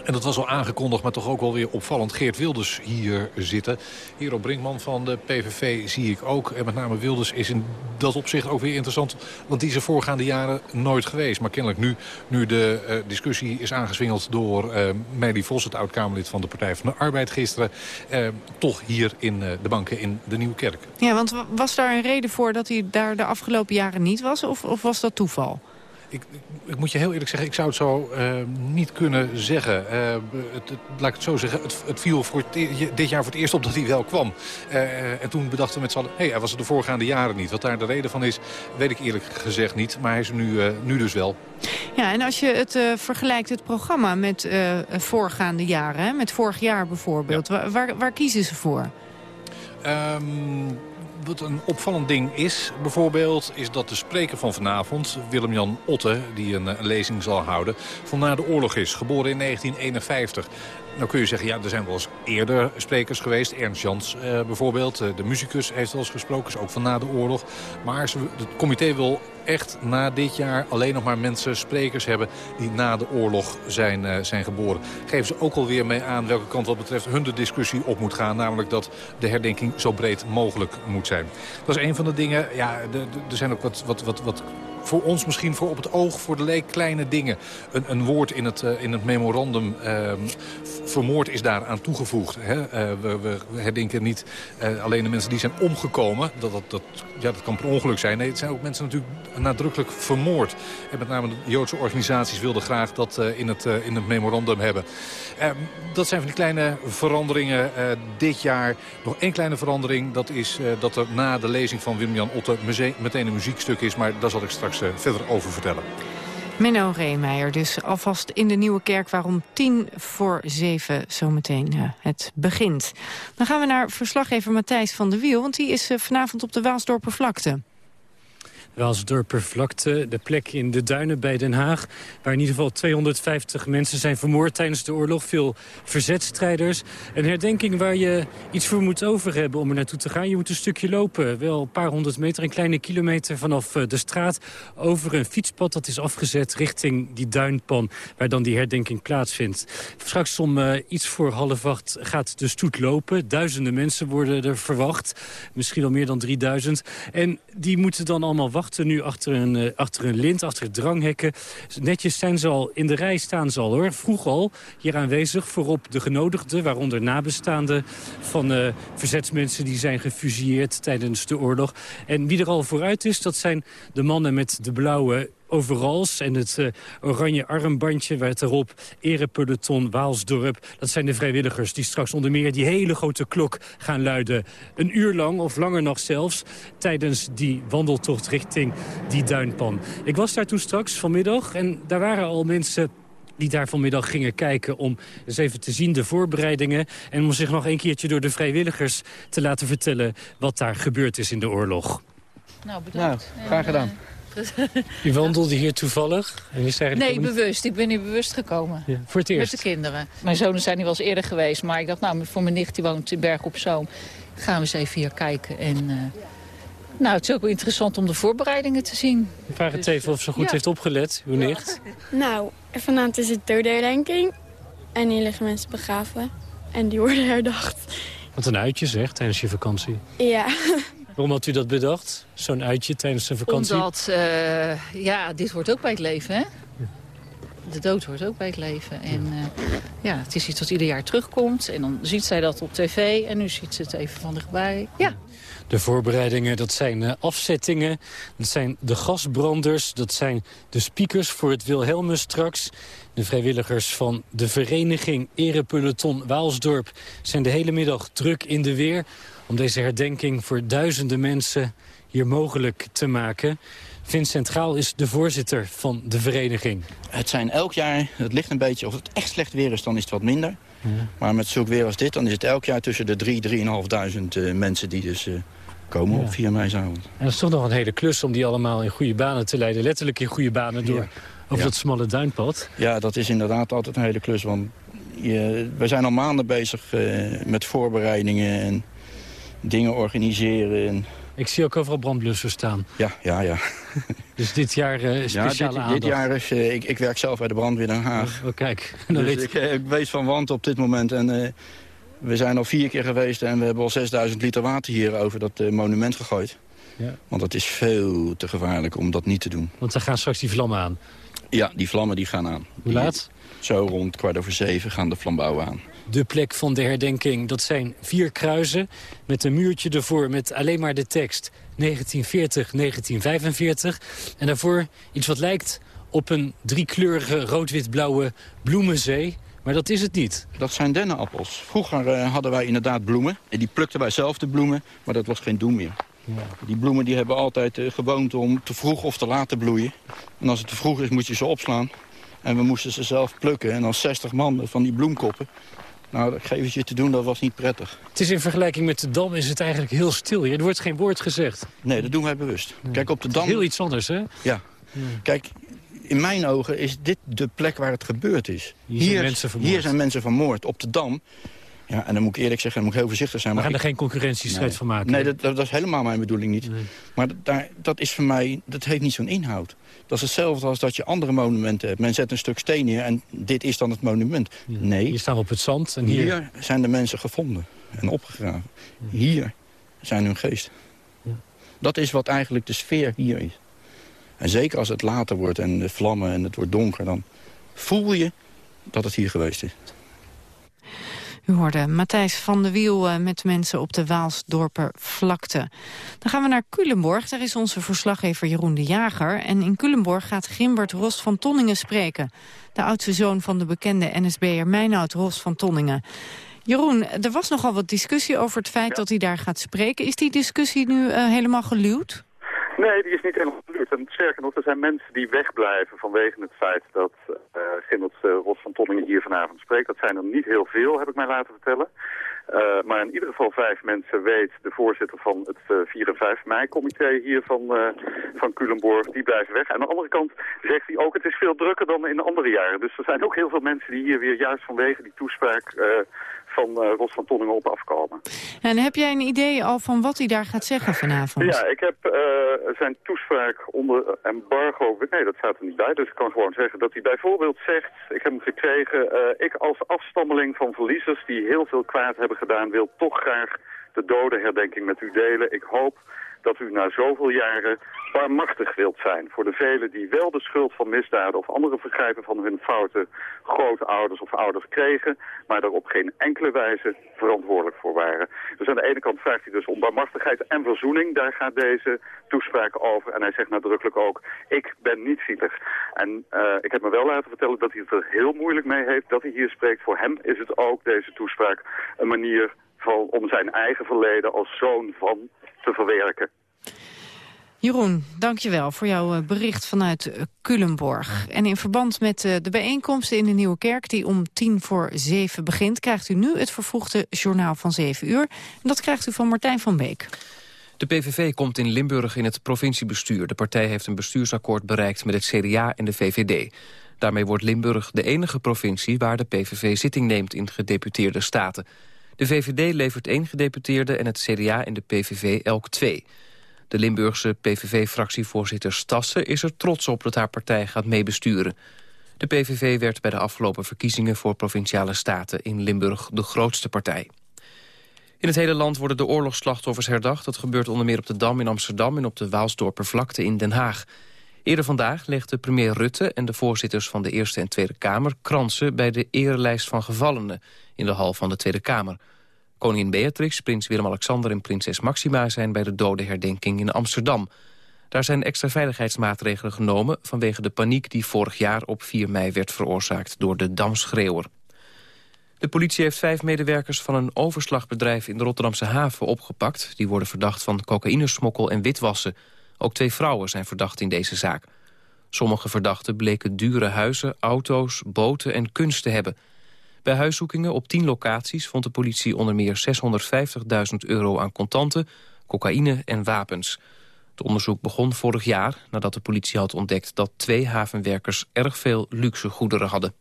en dat was al aangekondigd, maar toch ook wel weer opvallend. Geert Wilders hier zitten. Hero Brinkman van de PVV zie ik ook. En met name Wilders is in dat opzicht ook weer interessant. Want die is er voorgaande jaren nooit geweest. Maar kennelijk nu, nu de uh, discussie is aangeswingeld door uh, Vos... het oud-Kamerlid van de Partij van de Arbeid gisteren... Uh, toch hier in de banken in de Nieuwe Kerk. Ja, want was daar een reden voor dat hij daar de afgelopen jaren niet was? Of, of was dat toeval? Ik, ik, moet je heel eerlijk zeggen, ik zou het zo uh, niet kunnen zeggen. Uh, het, het, laat ik het zo zeggen, het, het viel voor dit jaar voor het eerst op dat hij wel kwam. Uh, en toen bedachten we met z'n allen, hé, hey, hij was er de voorgaande jaren niet. Wat daar de reden van is, weet ik eerlijk gezegd niet. Maar hij is er nu, nu dus wel. Ja, en als je het vergelijkt, het programma met voorgaande jaren, hè, met vorig jaar bijvoorbeeld. Ja. Waar, waar, kiezen ze voor? Um, wat een opvallend ding is, bijvoorbeeld... is dat de spreker van vanavond, Willem-Jan Otte... die een, een, lezing zal houden, van na de oorlog is. Geboren in 1951. Nou kun je zeggen, ja, er zijn wel eens eerder sprekers geweest. Ernst Jans eh, bijvoorbeeld, uh, de muzikus heeft wel eens gesproken. Is ook van na de oorlog. Maar het comité wil echt na dit jaar alleen nog maar mensen, sprekers hebben... die na de oorlog zijn, uh, zijn geboren. Geven ze ook alweer mee aan welke kant wat betreft hun de discussie op moet gaan. Namelijk dat de herdenking zo breed mogelijk moet zijn. Dat is een van de dingen. Ja, er zijn ook wat, wat, wat, wat voor ons misschien voor op het oog, voor de leek kleine dingen. Een, een woord in het, uh, in het memorandum, uh, vermoord is daar aan toegevoegd. Hè? Uh, we, we, herdenken niet alleen de mensen die zijn omgekomen. Dat, dat, dat, ja, dat kan per ongeluk zijn. Nee, het zijn ook mensen natuurlijk nadrukkelijk vermoord. En met name de Joodse organisaties wilden graag dat in, het, in het memorandum hebben. Ehm, dat zijn van die kleine veranderingen dit jaar. Nog één kleine verandering, dat is dat er na de lezing van Willem-Jan Otte meteen een muziekstuk is. Maar daar zal ik straks straks verder over vertellen. Menno Reemeijer dus alvast in de Nieuwe Kerk... waarom tien voor zeven zometeen uh, het begint. Dan gaan we naar verslaggever Matthijs van der Wiel... want die is vanavond op de Waalsdorper vlakte. De plek in de duinen bij Den Haag... waar in ieder geval 250 mensen zijn vermoord tijdens de oorlog. Veel verzetstrijders. Een herdenking waar je iets voor moet over hebben om er naartoe te gaan. Je moet een stukje lopen, wel een paar honderd meter, een kleine kilometer vanaf eh, de straat... over een fietspad dat is afgezet richting die duinpan... waar dan die herdenking plaatsvindt. Straks om uh, iets voor half acht gaat de stoet lopen. Duizenden mensen worden er verwacht. Misschien al meer dan 3000. En die moeten dan allemaal wachten wachten nu achter een, uh, achter een lint, achter dranghekken. Netjes zijn ze al, in de rij staan ze al hoor. Vroeg al, hier aanwezig, voorop de genodigden... waaronder nabestaanden van uh, verzetsmensen die zijn gefusilleerd tijdens de oorlog. En wie er al vooruit is, dat zijn de mannen met de blauwe overals en het uh, oranje armbandje werd erop erepeloton Waalsdorp. Dat zijn de vrijwilligers die straks onder meer die hele grote klok gaan luiden. Een uur lang, of langer nog zelfs, tijdens die wandeltocht richting die duinpan. Ik was daar toen straks vanmiddag en daar waren al mensen die daar vanmiddag gingen kijken om eens even te zien de voorbereidingen... en om zich nog een keertje door de vrijwilligers te laten vertellen... wat daar gebeurd is in de oorlog. Nou, bedankt. Nou, graag gedaan. U wandelde hier toevallig? En nee, bewust. Ik ben hier bewust gekomen. Ja, voor het eerst? Met de kinderen. Mijn zonen zijn hier wel eens eerder geweest. Maar ik dacht, nou, voor mijn nicht die woont in Berg op Zoom... gaan we eens even hier kijken. En uh, Nou, het is ook wel interessant om de voorbereidingen te zien. Ik vraag het even of ze goed Ja. heeft opgelet, uw nicht. Nou, vanavond is het dodenherdenking. En hier liggen mensen begraven. En die worden herdacht. Wat een uitje zeg, tijdens je vakantie. Ja. Waarom had u dat bedacht? Zo'n uitje tijdens een vakantie? Omdat, eh, ja, dit hoort ook bij het leven, hè? De dood hoort ook bij het leven. En eh, ja, het is iets wat ieder jaar terugkomt. En dan ziet zij dat op tv en nu ziet ze het even van dichtbij. Ja, De voorbereidingen, dat zijn eh, afzettingen, dat zijn de gasbranders... dat zijn de speakers voor het Wilhelmus straks. De vrijwilligers van de vereniging Erepeloton Waalsdorp... zijn de hele middag druk in de weer... om deze herdenking voor duizenden mensen hier mogelijk te maken. Vincent Gaal is de voorzitter van de vereniging. Het zijn elk jaar, het ligt een beetje, of het echt slecht weer is, dan is het wat minder. Maar met zulk weer als dit, dan is het elk jaar tussen de 3.000, 3.500 uh, mensen die dus eh, komen Ja. op 4 meiavond. En dat is toch nog een hele klus om die allemaal in goede banen te leiden. Letterlijk in goede banen door over Ja. dat smalle duinpad. Ja, dat is inderdaad altijd een hele klus, want je, we zijn al maanden bezig eh, met voorbereidingen en dingen organiseren. En, Ik zie ook overal brandblussers staan. ja, ja, ja. Dus dit jaar Ja, speciale dit, aandacht. dit jaar is, eh, ik, ik werk zelf bij de brandweer Den Haag. Oh, kijk, dan Dus ik, eh, ik weet van want op dit moment. En we zijn al vier keer geweest en we hebben al 6000 liter water hier over dat monument gegooid. Ja. Want het is veel te gevaarlijk om dat niet te doen. Want dan gaan straks die vlammen aan. Ja, die vlammen die gaan aan. Hoe laat? Zo rond kwart over zeven gaan de flambouwen aan. De plek van de herdenking, dat zijn vier kruisen... met een muurtje ervoor met alleen maar de tekst 1940, 1945. En daarvoor iets wat lijkt op een driekleurige rood-wit-blauwe bloemenzee. Maar dat is het niet. Dat zijn dennenappels. Vroeger eh, hadden wij inderdaad bloemen. En die plukten wij zelf de bloemen, maar dat was geen doen meer. Die bloemen die hebben altijd de gewoonte om te vroeg of te laat te bloeien. En als het te vroeg is, moet je ze opslaan. En we moesten ze zelf plukken. En dan 60 man van die bloemkoppen. Nou, dat geven ze je te doen, dat was niet prettig. Het is in vergelijking met de Dam is het eigenlijk heel stil. hier. Er wordt geen woord gezegd. Nee, dat doen wij bewust. Kijk, op de Dam... Heel iets anders, hè? Ja. Kijk, in mijn ogen is dit de plek waar het gebeurd is. Hier zijn mensen vermoord. Hier zijn mensen vermoord, op de Dam. Ja, en dan moet ik eerlijk zeggen, dan moet ik heel voorzichtig zijn. We gaan er geen concurrentiestrijd Nee. van maken. Nee, dat, dat, dat is helemaal mijn bedoeling niet. Maar dat, daar, dat is voor mij, dat heeft niet zo'n inhoud. Dat is hetzelfde als dat je andere monumenten hebt. Men zet een stuk steen neer en dit is dan het monument. Nee. Hier staan we op het zand en hier... Hier zijn de mensen gevonden en opgegraven. Hier zijn hun geest. Dat is wat eigenlijk de sfeer hier is. En zeker als het later wordt en de vlammen en het wordt donker... dan voel je dat het hier geweest is. U hoorde Matthijs van de Wiel eh, met mensen op de Waalsdorper vlakte. Dan gaan we naar Culemborg. Daar is onze verslaggever Jeroen de Jager. En in Culemborg gaat Gimbert Ros van Tonningen spreken. De oudste zoon van de bekende NSB'er Meinoud Ros van Tonningen. Jeroen, er was nogal wat discussie over het feit dat hij daar gaat spreken. Is die discussie nu eh, helemaal geluwd? Nee, die is niet helemaal. En sterker nog, er zijn mensen die wegblijven vanwege het feit dat uh, Gimmels uh, Ros van Tonningen hier vanavond spreekt. Dat zijn er niet heel veel, heb ik mij laten vertellen. Uh, maar in ieder geval vijf mensen weet de voorzitter van het uh, 4 en 5 mei-comité hier van, uh, van Culemborg, die blijven weg. En aan de andere kant zegt hij ook, het is veel drukker dan in de andere jaren. Dus er zijn ook heel veel mensen die hier weer juist vanwege die toespraak van uh, Ros van Tonningen op afkomen. En heb jij een idee al van wat hij daar gaat zeggen vanavond? Ja, ik heb uh, zijn toespraak onder embargo... Nee, dat staat er niet bij, dus ik kan gewoon zeggen dat hij bijvoorbeeld zegt... Ik heb hem gekregen, uh, ik als afstammeling van verliezers die heel veel kwaad hebben gedaan... wil toch graag de dodenherdenking met u delen. Ik hoop dat u na zoveel jaren barmachtig wilt zijn voor de velen die wel de schuld van misdaden of andere vergrijpen van hun fouten grootouders of ouders kregen, maar daar op geen enkele wijze verantwoordelijk voor waren. Dus aan de ene kant vraagt hij dus om barmachtigheid en verzoening, daar gaat deze toespraak over. En hij zegt nadrukkelijk ook, ik ben niet zielig. En uh, ik heb me wel laten vertellen dat hij het er heel moeilijk mee heeft dat hij hier spreekt. Voor hem is het ook, deze toespraak, een manier van, om zijn eigen verleden als zoon van te verwerken. Jeroen, dankjewel voor jouw bericht vanuit Culemborg. En in verband met de bijeenkomsten in de Nieuwe Kerk... die om tien voor zeven begint... krijgt u nu het vervroegde journaal van zeven uur. En dat krijgt u van Martijn van Beek. De PVV komt in Limburg in het provinciebestuur. De partij heeft een bestuursakkoord bereikt met het CDA en de VVD. Daarmee wordt Limburg de enige provincie... waar de PVV zitting neemt in gedeputeerde staten. De VVD levert één gedeputeerde en het CDA en de PVV elk twee. De Limburgse PVV-fractievoorzitter Stassen is er trots op dat haar partij gaat meebesturen. De PVV werd bij de afgelopen verkiezingen voor Provinciale Staten in Limburg de grootste partij. In het hele land worden de oorlogsslachtoffers herdacht. Dat gebeurt onder meer op de Dam in Amsterdam en op de Waalsdorpervlakte in Den Haag. Eerder vandaag legden premier Rutte en de voorzitters van de Eerste en Tweede Kamer... kransen bij de erelijst van gevallenen in de hal van de Tweede Kamer. Koningin Beatrix, prins Willem-Alexander en prinses Maxima... zijn bij de dodenherdenking in Amsterdam. Daar zijn extra veiligheidsmaatregelen genomen... vanwege de paniek die vorig jaar op 4 mei werd veroorzaakt door de Damschreeuwer. De politie heeft vijf medewerkers van een overslagbedrijf in de Rotterdamse haven opgepakt. Die worden verdacht van cocaïnesmokkel en witwassen. Ook twee vrouwen zijn verdacht in deze zaak. Sommige verdachten bleken dure huizen, auto's, boten en kunst te hebben. Bij huiszoekingen op tien locaties vond de politie onder meer 650.000 euro aan contanten, cocaïne en wapens. Het onderzoek begon vorig jaar nadat de politie had ontdekt dat twee havenwerkers erg veel luxe goederen hadden.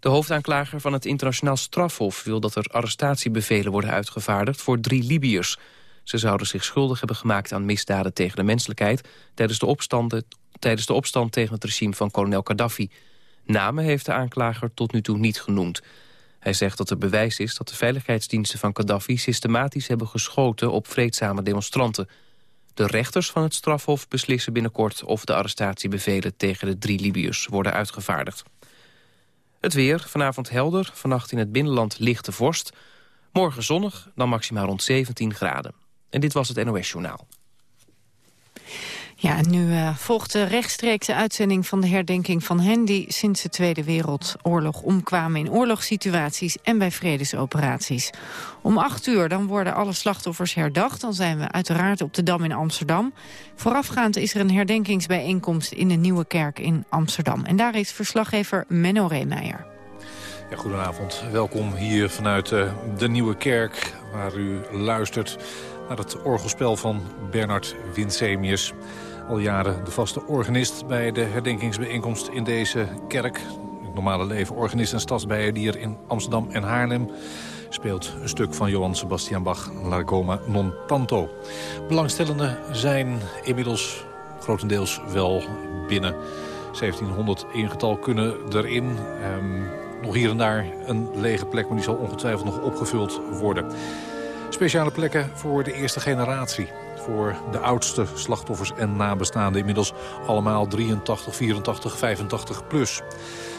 De hoofdaanklager van het internationaal strafhof wil dat er arrestatiebevelen worden uitgevaardigd voor drie Libiërs. Ze zouden zich schuldig hebben gemaakt aan misdaden tegen de menselijkheid tijdens de, tijdens de opstand tegen het regime van kolonel Gaddafi. Namen heeft de aanklager tot nu toe niet genoemd. Hij zegt dat er bewijs is dat de veiligheidsdiensten van Gaddafi systematisch hebben geschoten op vreedzame demonstranten. De rechters van het strafhof beslissen binnenkort of de arrestatiebevelen tegen de drie Libiërs worden uitgevaardigd. Het weer, vanavond helder, vannacht in het binnenland lichte vorst. Morgen zonnig, dan maximaal rond 17 graden. En dit was het NOS Journaal. Ja, nu uh, volgt de rechtstreekse uitzending van de herdenking van hen... die sinds de Tweede Wereldoorlog omkwamen in oorlogssituaties en bij vredesoperaties. Om acht uur dan worden alle slachtoffers herdacht. Dan zijn we uiteraard op de Dam in Amsterdam. Voorafgaand is er een herdenkingsbijeenkomst in de Nieuwe Kerk in Amsterdam. En daar is verslaggever Menno Reemeijer. Ja, goedenavond, welkom hier vanuit uh, de Nieuwe Kerk... waar u luistert naar het orgelspel van Bernard Winsemius al jaren de vaste organist bij de herdenkingsbijeenkomst in deze kerk. Het normale leven organist en stadsbijer in Amsterdam en Haarlem speelt een stuk van Johann Sebastian Bach, L'Argoma non tanto. Belangstellenden zijn inmiddels grotendeels wel binnen. 1700 in getal kunnen erin. Um, nog hier en daar een lege plek, maar die zal ongetwijfeld nog opgevuld worden. Speciale plekken voor de eerste generatie voor de oudste slachtoffers en nabestaanden. Inmiddels allemaal 83, 84, 85 plus.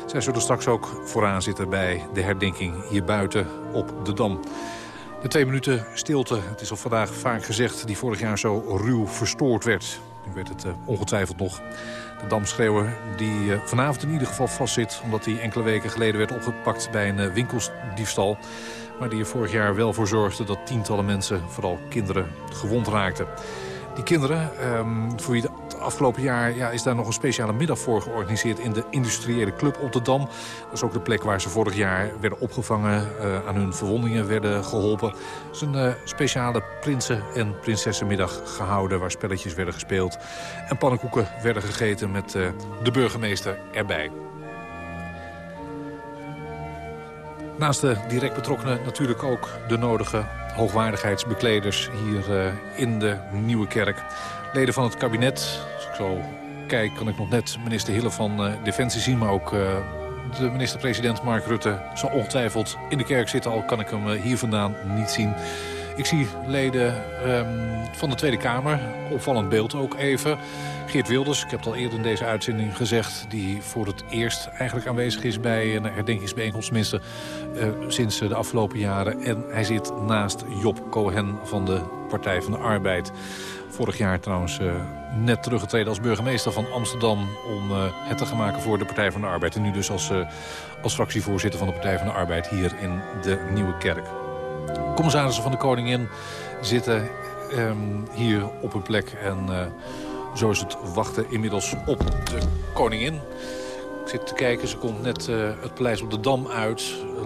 Zij zullen straks ook vooraan zitten bij de herdenking hier buiten op de Dam. De twee minuten stilte, het is al vandaag vaak gezegd... die vorig jaar zo ruw verstoord werd. Nu werd het uh, ongetwijfeld nog. De damschreeuwer die uh, vanavond in ieder geval vastzit... omdat hij enkele weken geleden werd opgepakt bij een uh, winkeldiefstal maar die er vorig jaar wel voor zorgde dat tientallen mensen, vooral kinderen, gewond raakten. Die kinderen, um, voor wie het afgelopen jaar ja, is daar nog een speciale middag voor georganiseerd in de industriële club op de Dam. Dat is ook de plek waar ze vorig jaar werden opgevangen, uh, aan hun verwondingen werden geholpen. Er is een uh, speciale prinsen- en prinsessenmiddag gehouden waar spelletjes werden gespeeld. En pannenkoeken werden gegeten met uh, de burgemeester erbij. Naast de direct betrokkenen natuurlijk ook de nodige hoogwaardigheidsbekleders hier uh, in de Nieuwe Kerk. Leden van het kabinet, als ik zo kijk kan ik nog net minister Hille van uh, Defensie zien, maar ook uh, de minister-president Mark Rutte zal ongetwijfeld in de kerk zitten, al kan ik hem hier vandaan niet zien. Ik zie leden um, van de Tweede Kamer, opvallend beeld ook even. Geert Wilders, ik heb het al eerder in deze uitzending gezegd... die voor het eerst eigenlijk aanwezig is bij een herdenkingsbijeenkomst... tenminste uh, sinds de afgelopen jaren. En hij zit naast Job Cohen van de Partij van de Arbeid. Vorig jaar trouwens uh, net teruggetreden als burgemeester van Amsterdam... om het te gaan maken voor de Partij van de Arbeid. En nu dus als, als fractievoorzitter van de Partij van de Arbeid hier in de Nieuwe Kerk. Commissarissen van de Koningin zitten um, hier op een plek en zo is het wachten inmiddels op de koningin. Ik zit te kijken, ze komt net uh, het paleis op de Dam uit.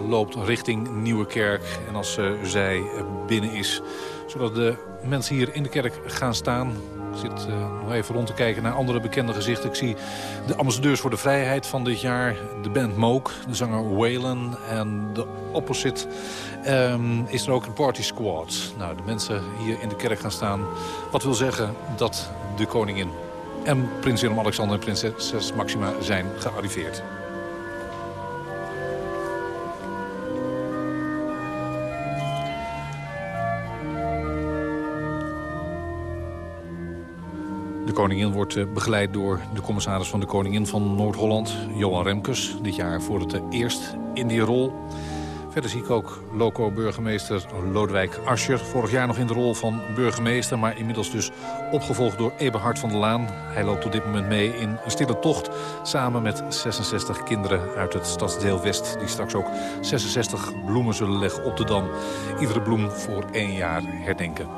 Loopt richting Nieuwekerk. En als uh, zij binnen is, zodat de mensen hier in de kerk gaan staan... Ik zit uh, nog even rond te kijken naar andere bekende gezichten. Ik zie de ambassadeurs voor de vrijheid van dit jaar. De band Mook, de zanger Waylon en de opposite um, is er ook een party squad. Nou, de mensen hier in de kerk gaan staan. Wat wil zeggen dat de koningin en prins Willem-Alexander en prinses Maxima zijn gearriveerd. De koningin wordt eh, begeleid door de commissaris van de koningin van Noord-Holland, Johan Remkes. Dit jaar voor het eerst in die rol. Verder zie ik ook loco-burgemeester Lodewijk Ascher. Vorig jaar nog in de rol van burgemeester, maar inmiddels dus opgevolgd door Eberhard van der Laan. Hij loopt op dit moment mee in een stille tocht samen met 66 kinderen uit het stadsdeel West... die straks ook 66 bloemen zullen leggen op de Dam. Iedere bloem voor één jaar herdenken.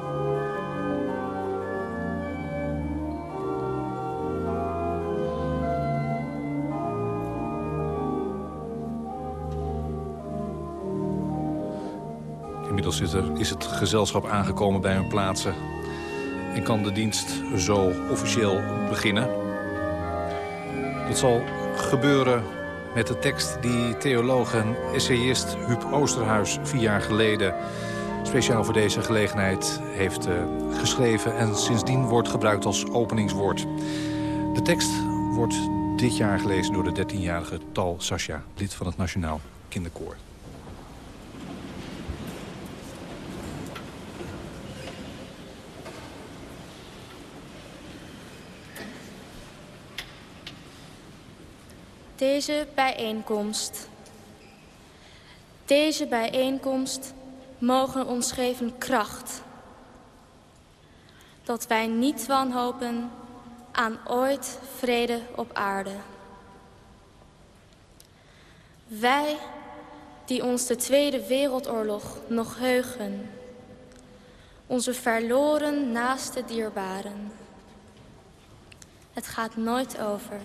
Is, er, is het gezelschap aangekomen bij hun plaatsen... en kan de dienst zo officieel beginnen. Dat zal gebeuren met de tekst die theoloog en essayist Huub Oosterhuis... vier jaar geleden speciaal voor deze gelegenheid heeft uh, geschreven... en sindsdien wordt gebruikt als openingswoord. De tekst wordt dit jaar gelezen door de 13-jarige Tal Sasha, lid van het Nationaal Kinderkoor. Deze bijeenkomst. Deze bijeenkomst mogen ons geven kracht. Dat wij niet wanhopen aan ooit vrede op aarde. Wij die ons de Tweede Wereldoorlog nog heugen. Onze verloren naaste dierbaren. Het gaat nooit over.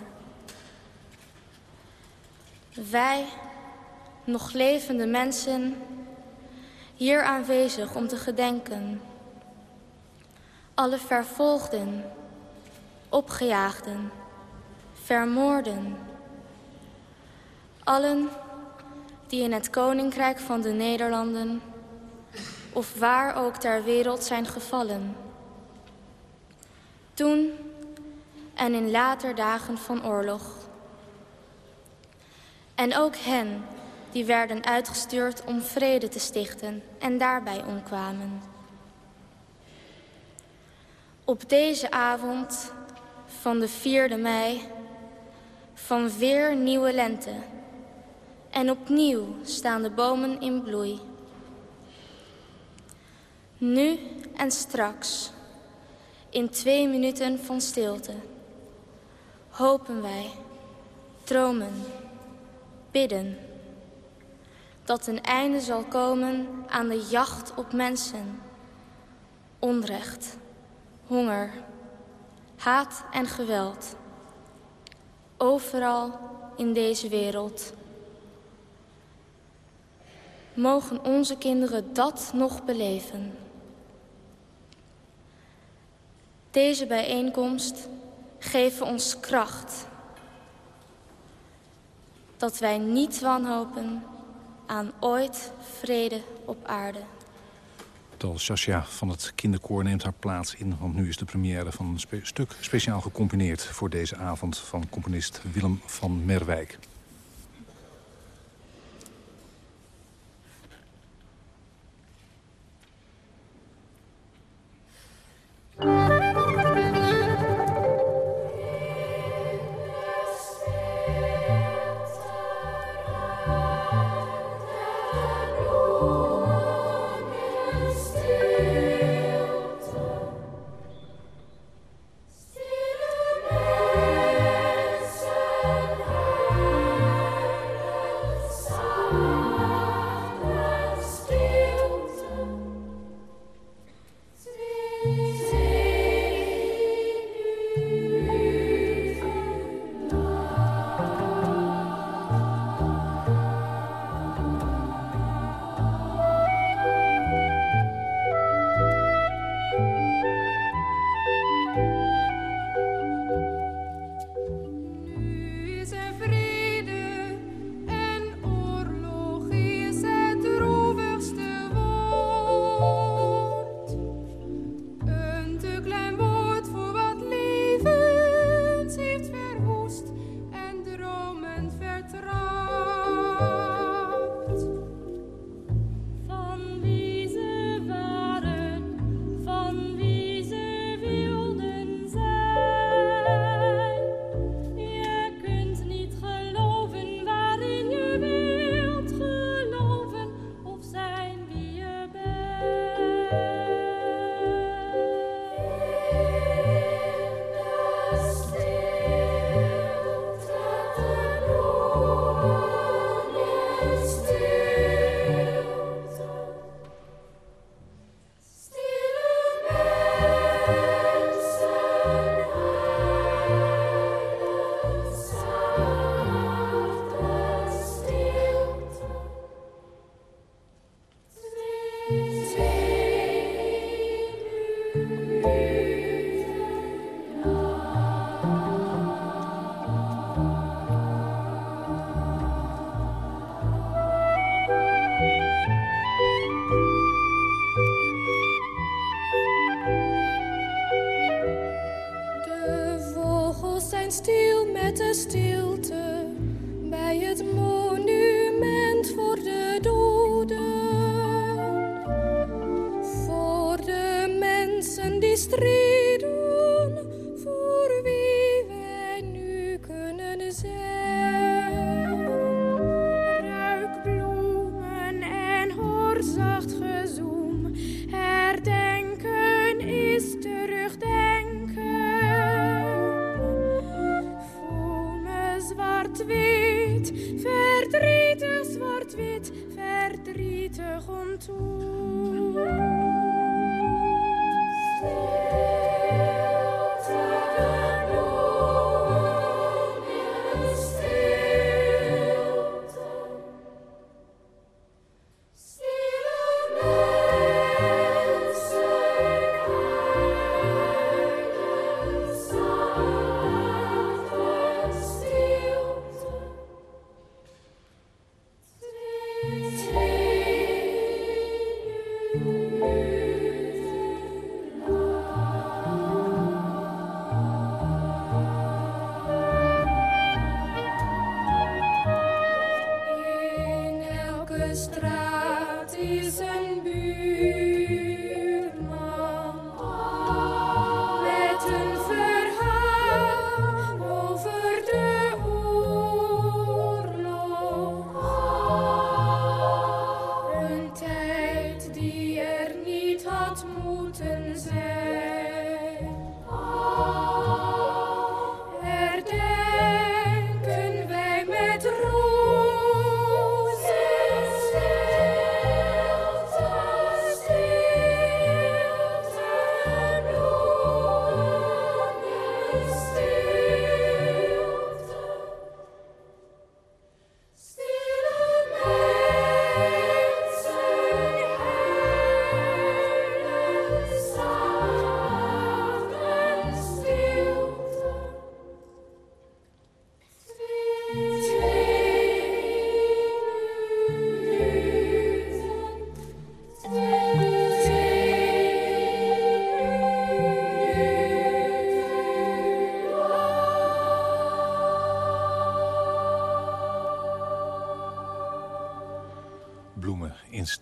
Wij, nog levende mensen, hier aanwezig om te gedenken. Alle vervolgden, opgejaagden, vermoorden. Allen die in het koninkrijk van de Nederlanden of waar ook ter wereld zijn gevallen. Toen en in later dagen van oorlog. En ook hen die werden uitgestuurd om vrede te stichten en daarbij omkwamen. Op deze avond van de 4e mei van weer nieuwe lente en opnieuw staan de bomen in bloei. Nu en straks, in twee minuten van stilte, hopen wij, dromen bidden. Dat een einde zal komen aan de jacht op mensen. Onrecht, honger, haat en geweld. Overal in deze wereld. Mogen onze kinderen dat nog beleven. Deze bijeenkomst geven ons kracht dat wij niet wanhopen aan ooit vrede op aarde. Tal Sascha van het kinderkoor neemt haar plaats in... want nu is de première van een stuk speciaal gecomponeerd... voor deze avond van componist Willem van Merwijk.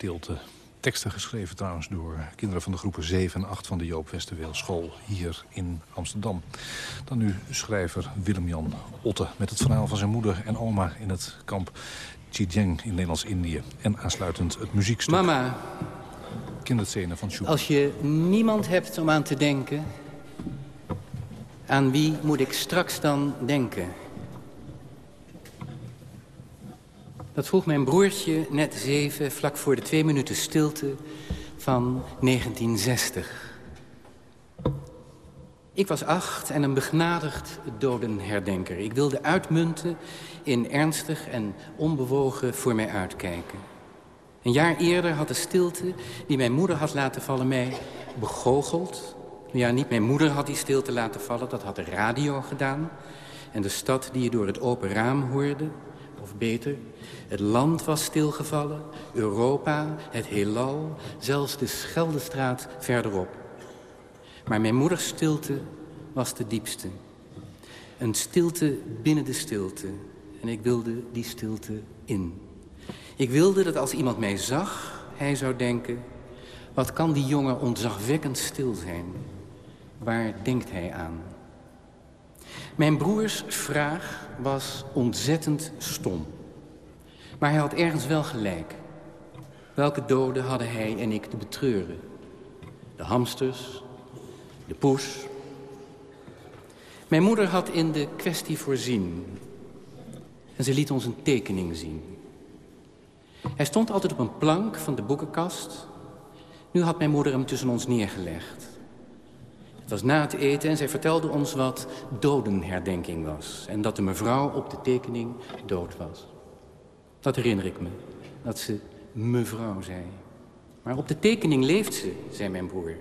Stilte. Teksten geschreven trouwens door kinderen van de groepen 7 en 8 van de Joop Westerweel School hier in Amsterdam. Dan nu schrijver Willem-Jan Otte met het verhaal van zijn moeder en oma in het kamp Xinjiang in Nederlands-Indië. En aansluitend het muziekstuk. Mama, Kinderscène van Schubert. als je niemand hebt om aan te denken... aan wie moet ik straks dan denken? Dat vroeg mijn broertje, net zeven, vlak voor de twee minuten stilte van 1960. Ik was acht en een begnadigd dodenherdenker. Ik wilde uitmunten in ernstig en onbewogen voor mij uitkijken. Een jaar eerder had de stilte die mijn moeder had laten vallen mij begoocheld. Ja, niet mijn moeder had die stilte laten vallen, dat had de radio gedaan. En de stad die je door het open raam hoorde, of beter, het land was stilgevallen, Europa, het heelal, zelfs de Scheldestraat verderop. Maar mijn moeders stilte was de diepste. Een stilte binnen de stilte. En ik wilde die stilte in. Ik wilde dat als iemand mij zag, hij zou denken... wat kan die jongen ontzagwekkend stil zijn? Waar denkt hij aan? Mijn broers vraag was ontzettend stom. Maar hij had ergens wel gelijk. Welke doden hadden hij en ik te betreuren? De hamsters, de poes. Mijn moeder had in de kwestie voorzien. En ze liet ons een tekening zien. Hij stond altijd op een plank van de boekenkast. Nu had mijn moeder hem tussen ons neergelegd. Het was na het eten en zij vertelde ons wat dodenherdenking was. En dat de mevrouw op de tekening dood was. Dat herinner ik me, dat ze mevrouw zei. Maar op de tekening leeft ze, zei mijn broer.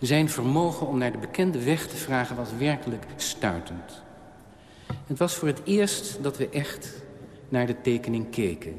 Zijn vermogen om naar de bekende weg te vragen was werkelijk stuitend. Het was voor het eerst dat we echt naar de tekening keken.